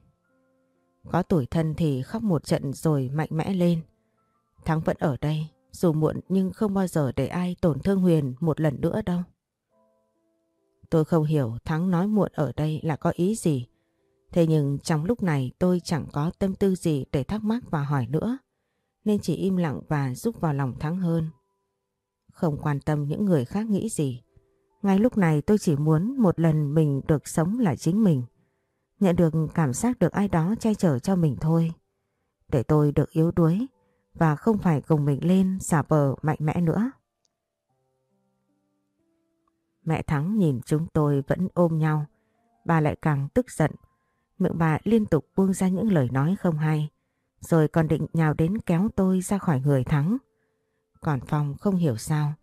Có tuổi thân thì khóc một trận rồi mạnh mẽ lên. Thắng vẫn ở đây, dù muộn nhưng không bao giờ để ai tổn thương Huyền một lần nữa đâu. Tôi không hiểu Thắng nói muộn ở đây là có ý gì. Thế nhưng trong lúc này tôi chẳng có tâm tư gì để thắc mắc và hỏi nữa. Nên chỉ im lặng và giúp vào lòng Thắng hơn. Không quan tâm những người khác nghĩ gì. Ngay lúc này tôi chỉ muốn một lần mình được sống là chính mình. Nhận được cảm giác được ai đó che chở cho mình thôi. Để tôi được yếu đuối và không phải cùng mình lên xả bờ mạnh mẽ nữa. Mẹ Thắng nhìn chúng tôi vẫn ôm nhau. Bà lại càng tức giận. Miệng bà liên tục buông ra những lời nói không hay. Rồi còn định nhào đến kéo tôi ra khỏi người Thắng. Còn Phong không hiểu sao.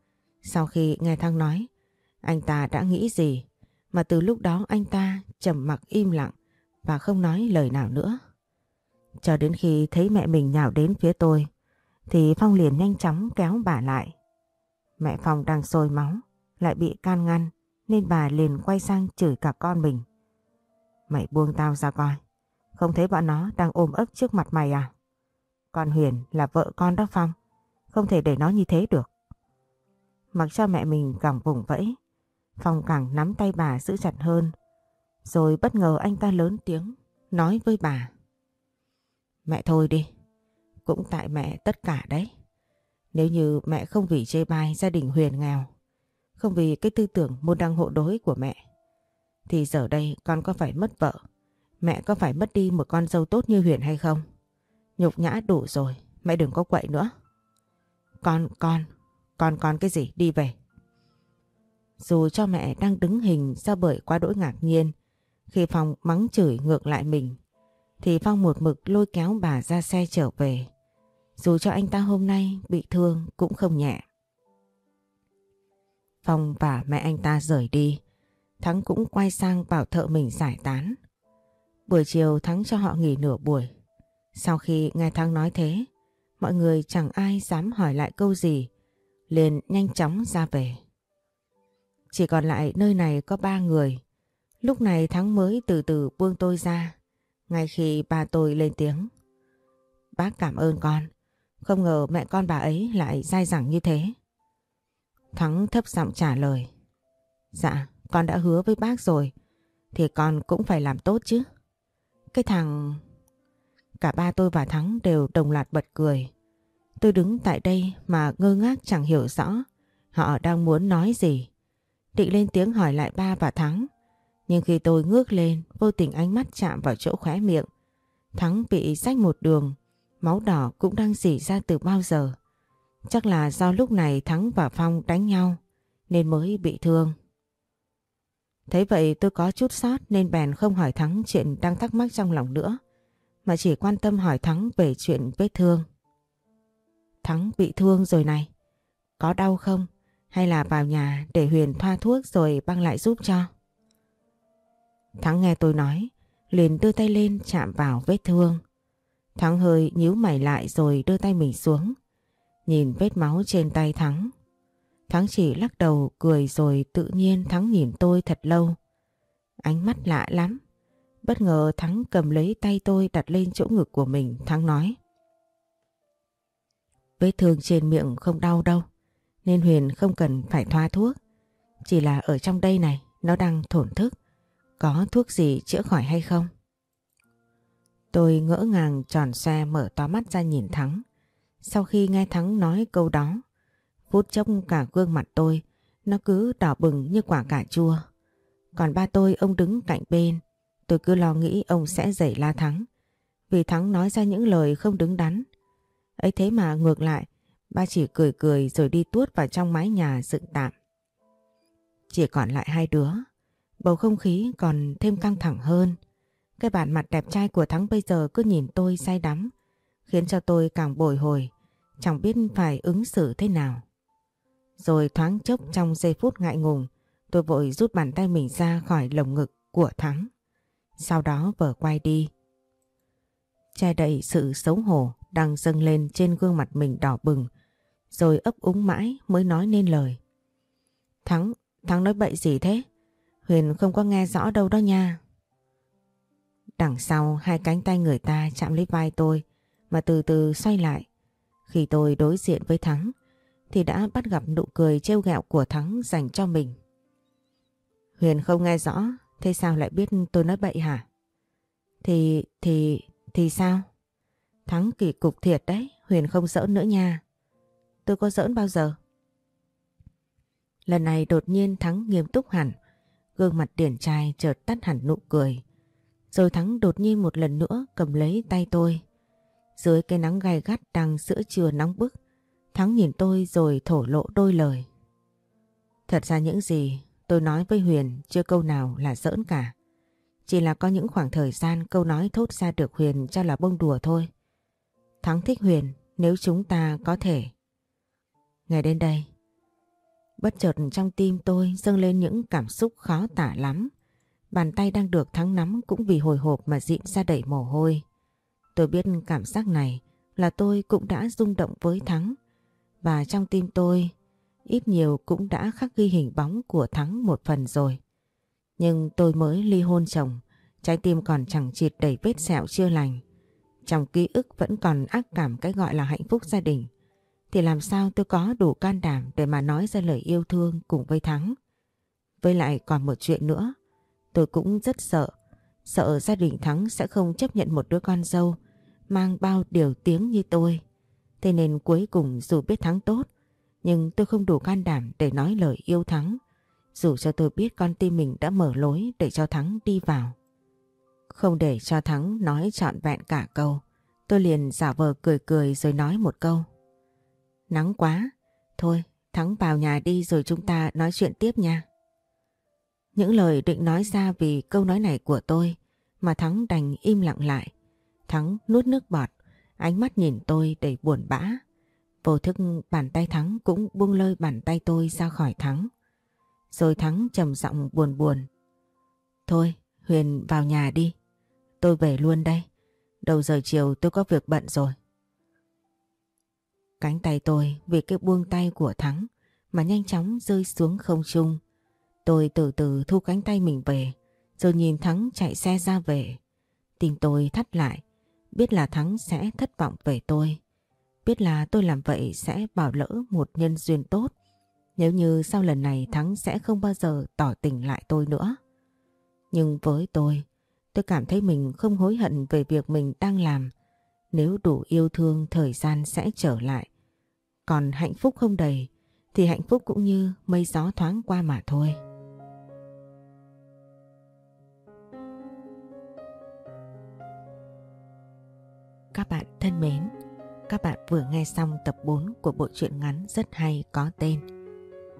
Sau khi nghe Thắng nói, anh ta đã nghĩ gì mà từ lúc đó anh ta trầm mặc im lặng và không nói lời nào nữa. Cho đến khi thấy mẹ mình nhào đến phía tôi thì Phong liền nhanh chóng kéo bà lại. Mẹ Phong đang sôi máu lại bị can ngăn nên bà liền quay sang chửi cả con mình. Mày buông tao ra coi. Không thấy bọn nó đang ôm ấp trước mặt mày à? còn Huyền là vợ con đó Phong. Không thể để nó như thế được. Mặc cho mẹ mình càng vùng vẫy. Phong càng nắm tay bà giữ chặt hơn rồi bất ngờ anh ta lớn tiếng nói với bà. Mẹ thôi đi, cũng tại mẹ tất cả đấy. Nếu như mẹ không vì chê bai gia đình Huyền nghèo, không vì cái tư tưởng môn đăng hộ đối của mẹ, thì giờ đây con có phải mất vợ, mẹ có phải mất đi một con dâu tốt như Huyền hay không? Nhục nhã đủ rồi, mẹ đừng có quậy nữa. Con, con, con con cái gì, đi về. Dù cho mẹ đang đứng hình do bởi quá đỗi ngạc nhiên, khi Phong mắng chửi ngược lại mình thì Phong một mực lôi kéo bà ra xe trở về. Dù cho anh ta hôm nay bị thương cũng không nhẹ. Phong và mẹ anh ta rời đi. Thắng cũng quay sang bảo thợ mình giải tán. Buổi chiều Thắng cho họ nghỉ nửa buổi. Sau khi nghe Thắng nói thế, mọi người chẳng ai dám hỏi lại câu gì, liền nhanh chóng ra về. Chỉ còn lại nơi này có ba người, Lúc này Thắng mới từ từ buông tôi ra, ngay khi ba tôi lên tiếng. Bác cảm ơn con, không ngờ mẹ con bà ấy lại dai dẳng như thế. Thắng thấp giọng trả lời. Dạ, con đã hứa với bác rồi, thì con cũng phải làm tốt chứ. Cái thằng... Cả ba tôi và Thắng đều đồng loạt bật cười. Tôi đứng tại đây mà ngơ ngác chẳng hiểu rõ họ đang muốn nói gì. Định lên tiếng hỏi lại ba và Thắng nhưng khi tôi ngước lên, vô tình ánh mắt chạm vào chỗ khóe miệng. Thắng bị rách một đường, máu đỏ cũng đang dỉ ra từ bao giờ. Chắc là do lúc này Thắng và Phong đánh nhau nên mới bị thương. Thấy vậy tôi có chút sót nên bèn không hỏi Thắng chuyện đang thắc mắc trong lòng nữa, mà chỉ quan tâm hỏi Thắng về chuyện vết thương. Thắng bị thương rồi này, có đau không? Hay là vào nhà để Huyền thoa thuốc rồi băng lại giúp cho? Thắng nghe tôi nói, liền đưa tay lên chạm vào vết thương. Thắng hơi nhíu mày lại rồi đưa tay mình xuống. Nhìn vết máu trên tay Thắng. Thắng chỉ lắc đầu cười rồi tự nhiên Thắng nhìn tôi thật lâu. Ánh mắt lạ lắm. Bất ngờ Thắng cầm lấy tay tôi đặt lên chỗ ngực của mình. Thắng nói. Vết thương trên miệng không đau đâu. Nên Huyền không cần phải thoa thuốc. Chỉ là ở trong đây này nó đang thổn thức. Có thuốc gì chữa khỏi hay không? Tôi ngỡ ngàng tròn xe mở to mắt ra nhìn Thắng. Sau khi nghe Thắng nói câu đó, phút chốc cả gương mặt tôi, nó cứ đỏ bừng như quả cà chua. Còn ba tôi ông đứng cạnh bên, tôi cứ lo nghĩ ông sẽ giày la Thắng. Vì Thắng nói ra những lời không đứng đắn. ấy thế mà ngược lại, ba chỉ cười cười rồi đi tuốt vào trong mái nhà dựng tạm. Chỉ còn lại hai đứa, bầu không khí còn thêm căng thẳng hơn. Cái bản mặt đẹp trai của Thắng bây giờ cứ nhìn tôi say đắm, khiến cho tôi càng bồi hồi, chẳng biết phải ứng xử thế nào. Rồi thoáng chốc trong giây phút ngại ngùng, tôi vội rút bàn tay mình ra khỏi lồng ngực của Thắng. Sau đó vở quay đi. Che đậy sự xấu hổ đang dâng lên trên gương mặt mình đỏ bừng, rồi ấp úng mãi mới nói nên lời. Thắng, Thắng nói bậy gì thế? Huyền không có nghe rõ đâu đó nha. Đằng sau hai cánh tay người ta chạm lấy vai tôi mà từ từ xoay lại. Khi tôi đối diện với Thắng thì đã bắt gặp nụ cười trêu ghẹo của Thắng dành cho mình. Huyền không nghe rõ, thế sao lại biết tôi nói bậy hả? Thì, thì, thì sao? Thắng kỳ cục thiệt đấy, Huyền không giỡn nữa nha. Tôi có giỡn bao giờ? Lần này đột nhiên Thắng nghiêm túc hẳn, gương mặt điển trai chợt tắt hẳn nụ cười. Rồi Thắng đột nhiên một lần nữa cầm lấy tay tôi. Dưới cái nắng gai gắt đang giữa trưa nóng bức, Thắng nhìn tôi rồi thổ lộ đôi lời. Thật ra những gì tôi nói với Huyền chưa câu nào là giỡn cả. Chỉ là có những khoảng thời gian câu nói thốt ra được Huyền cho là bông đùa thôi. Thắng thích Huyền nếu chúng ta có thể. Ngày đến đây, bất chợt trong tim tôi dâng lên những cảm xúc khó tả lắm. Bàn tay đang được Thắng nắm cũng vì hồi hộp mà dịn ra đẩy mồ hôi. Tôi biết cảm giác này là tôi cũng đã rung động với Thắng. Và trong tim tôi, ít nhiều cũng đã khắc ghi hình bóng của Thắng một phần rồi. Nhưng tôi mới ly hôn chồng, trái tim còn chẳng chịt đầy vết sẹo chưa lành. Trong ký ức vẫn còn ác cảm cái gọi là hạnh phúc gia đình. Thì làm sao tôi có đủ can đảm để mà nói ra lời yêu thương cùng với Thắng. Với lại còn một chuyện nữa, tôi cũng rất sợ. Sợ gia đình Thắng sẽ không chấp nhận một đứa con dâu mang bao điều tiếng như tôi. Thế nên cuối cùng dù biết Thắng tốt, nhưng tôi không đủ can đảm để nói lời yêu Thắng. Dù cho tôi biết con tim mình đã mở lối để cho Thắng đi vào. Không để cho Thắng nói trọn vẹn cả câu, tôi liền giả vờ cười cười rồi nói một câu. Nắng quá, thôi Thắng vào nhà đi rồi chúng ta nói chuyện tiếp nha. Những lời định nói ra vì câu nói này của tôi mà Thắng đành im lặng lại. Thắng nuốt nước bọt, ánh mắt nhìn tôi đầy buồn bã. Vô thức bàn tay Thắng cũng buông lơi bàn tay tôi ra khỏi Thắng. Rồi Thắng trầm giọng buồn buồn. Thôi, Huyền vào nhà đi. Tôi về luôn đây. Đầu giờ chiều tôi có việc bận rồi. Cánh tay tôi vì cái buông tay của Thắng mà nhanh chóng rơi xuống không trung. Tôi từ từ thu cánh tay mình về, rồi nhìn Thắng chạy xe ra về. Tim tôi thắt lại, biết là Thắng sẽ thất vọng về tôi. Biết là tôi làm vậy sẽ bỏ lỡ một nhân duyên tốt. Nếu như sau lần này Thắng sẽ không bao giờ tỏ tình lại tôi nữa. Nhưng với tôi, tôi cảm thấy mình không hối hận về việc mình đang làm. Nếu đủ yêu thương thời gian sẽ trở lại. Còn hạnh phúc không đầy thì hạnh phúc cũng như mây gió thoáng qua mà thôi. Các bạn thân mến, các bạn vừa nghe xong tập 4 của bộ truyện ngắn rất hay có tên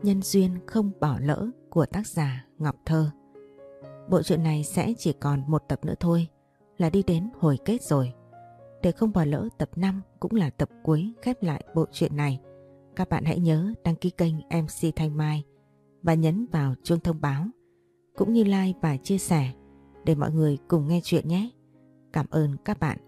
Nhân duyên không bỏ lỡ của tác giả Ngọc Thơ. Bộ truyện này sẽ chỉ còn một tập nữa thôi là đi đến hồi kết rồi. Để không bỏ lỡ tập 5 cũng là tập cuối khép lại bộ truyện này, các bạn hãy nhớ đăng ký kênh MC Thanh Mai và nhấn vào chuông thông báo cũng như like và chia sẻ để mọi người cùng nghe chuyện nhé. Cảm ơn các bạn.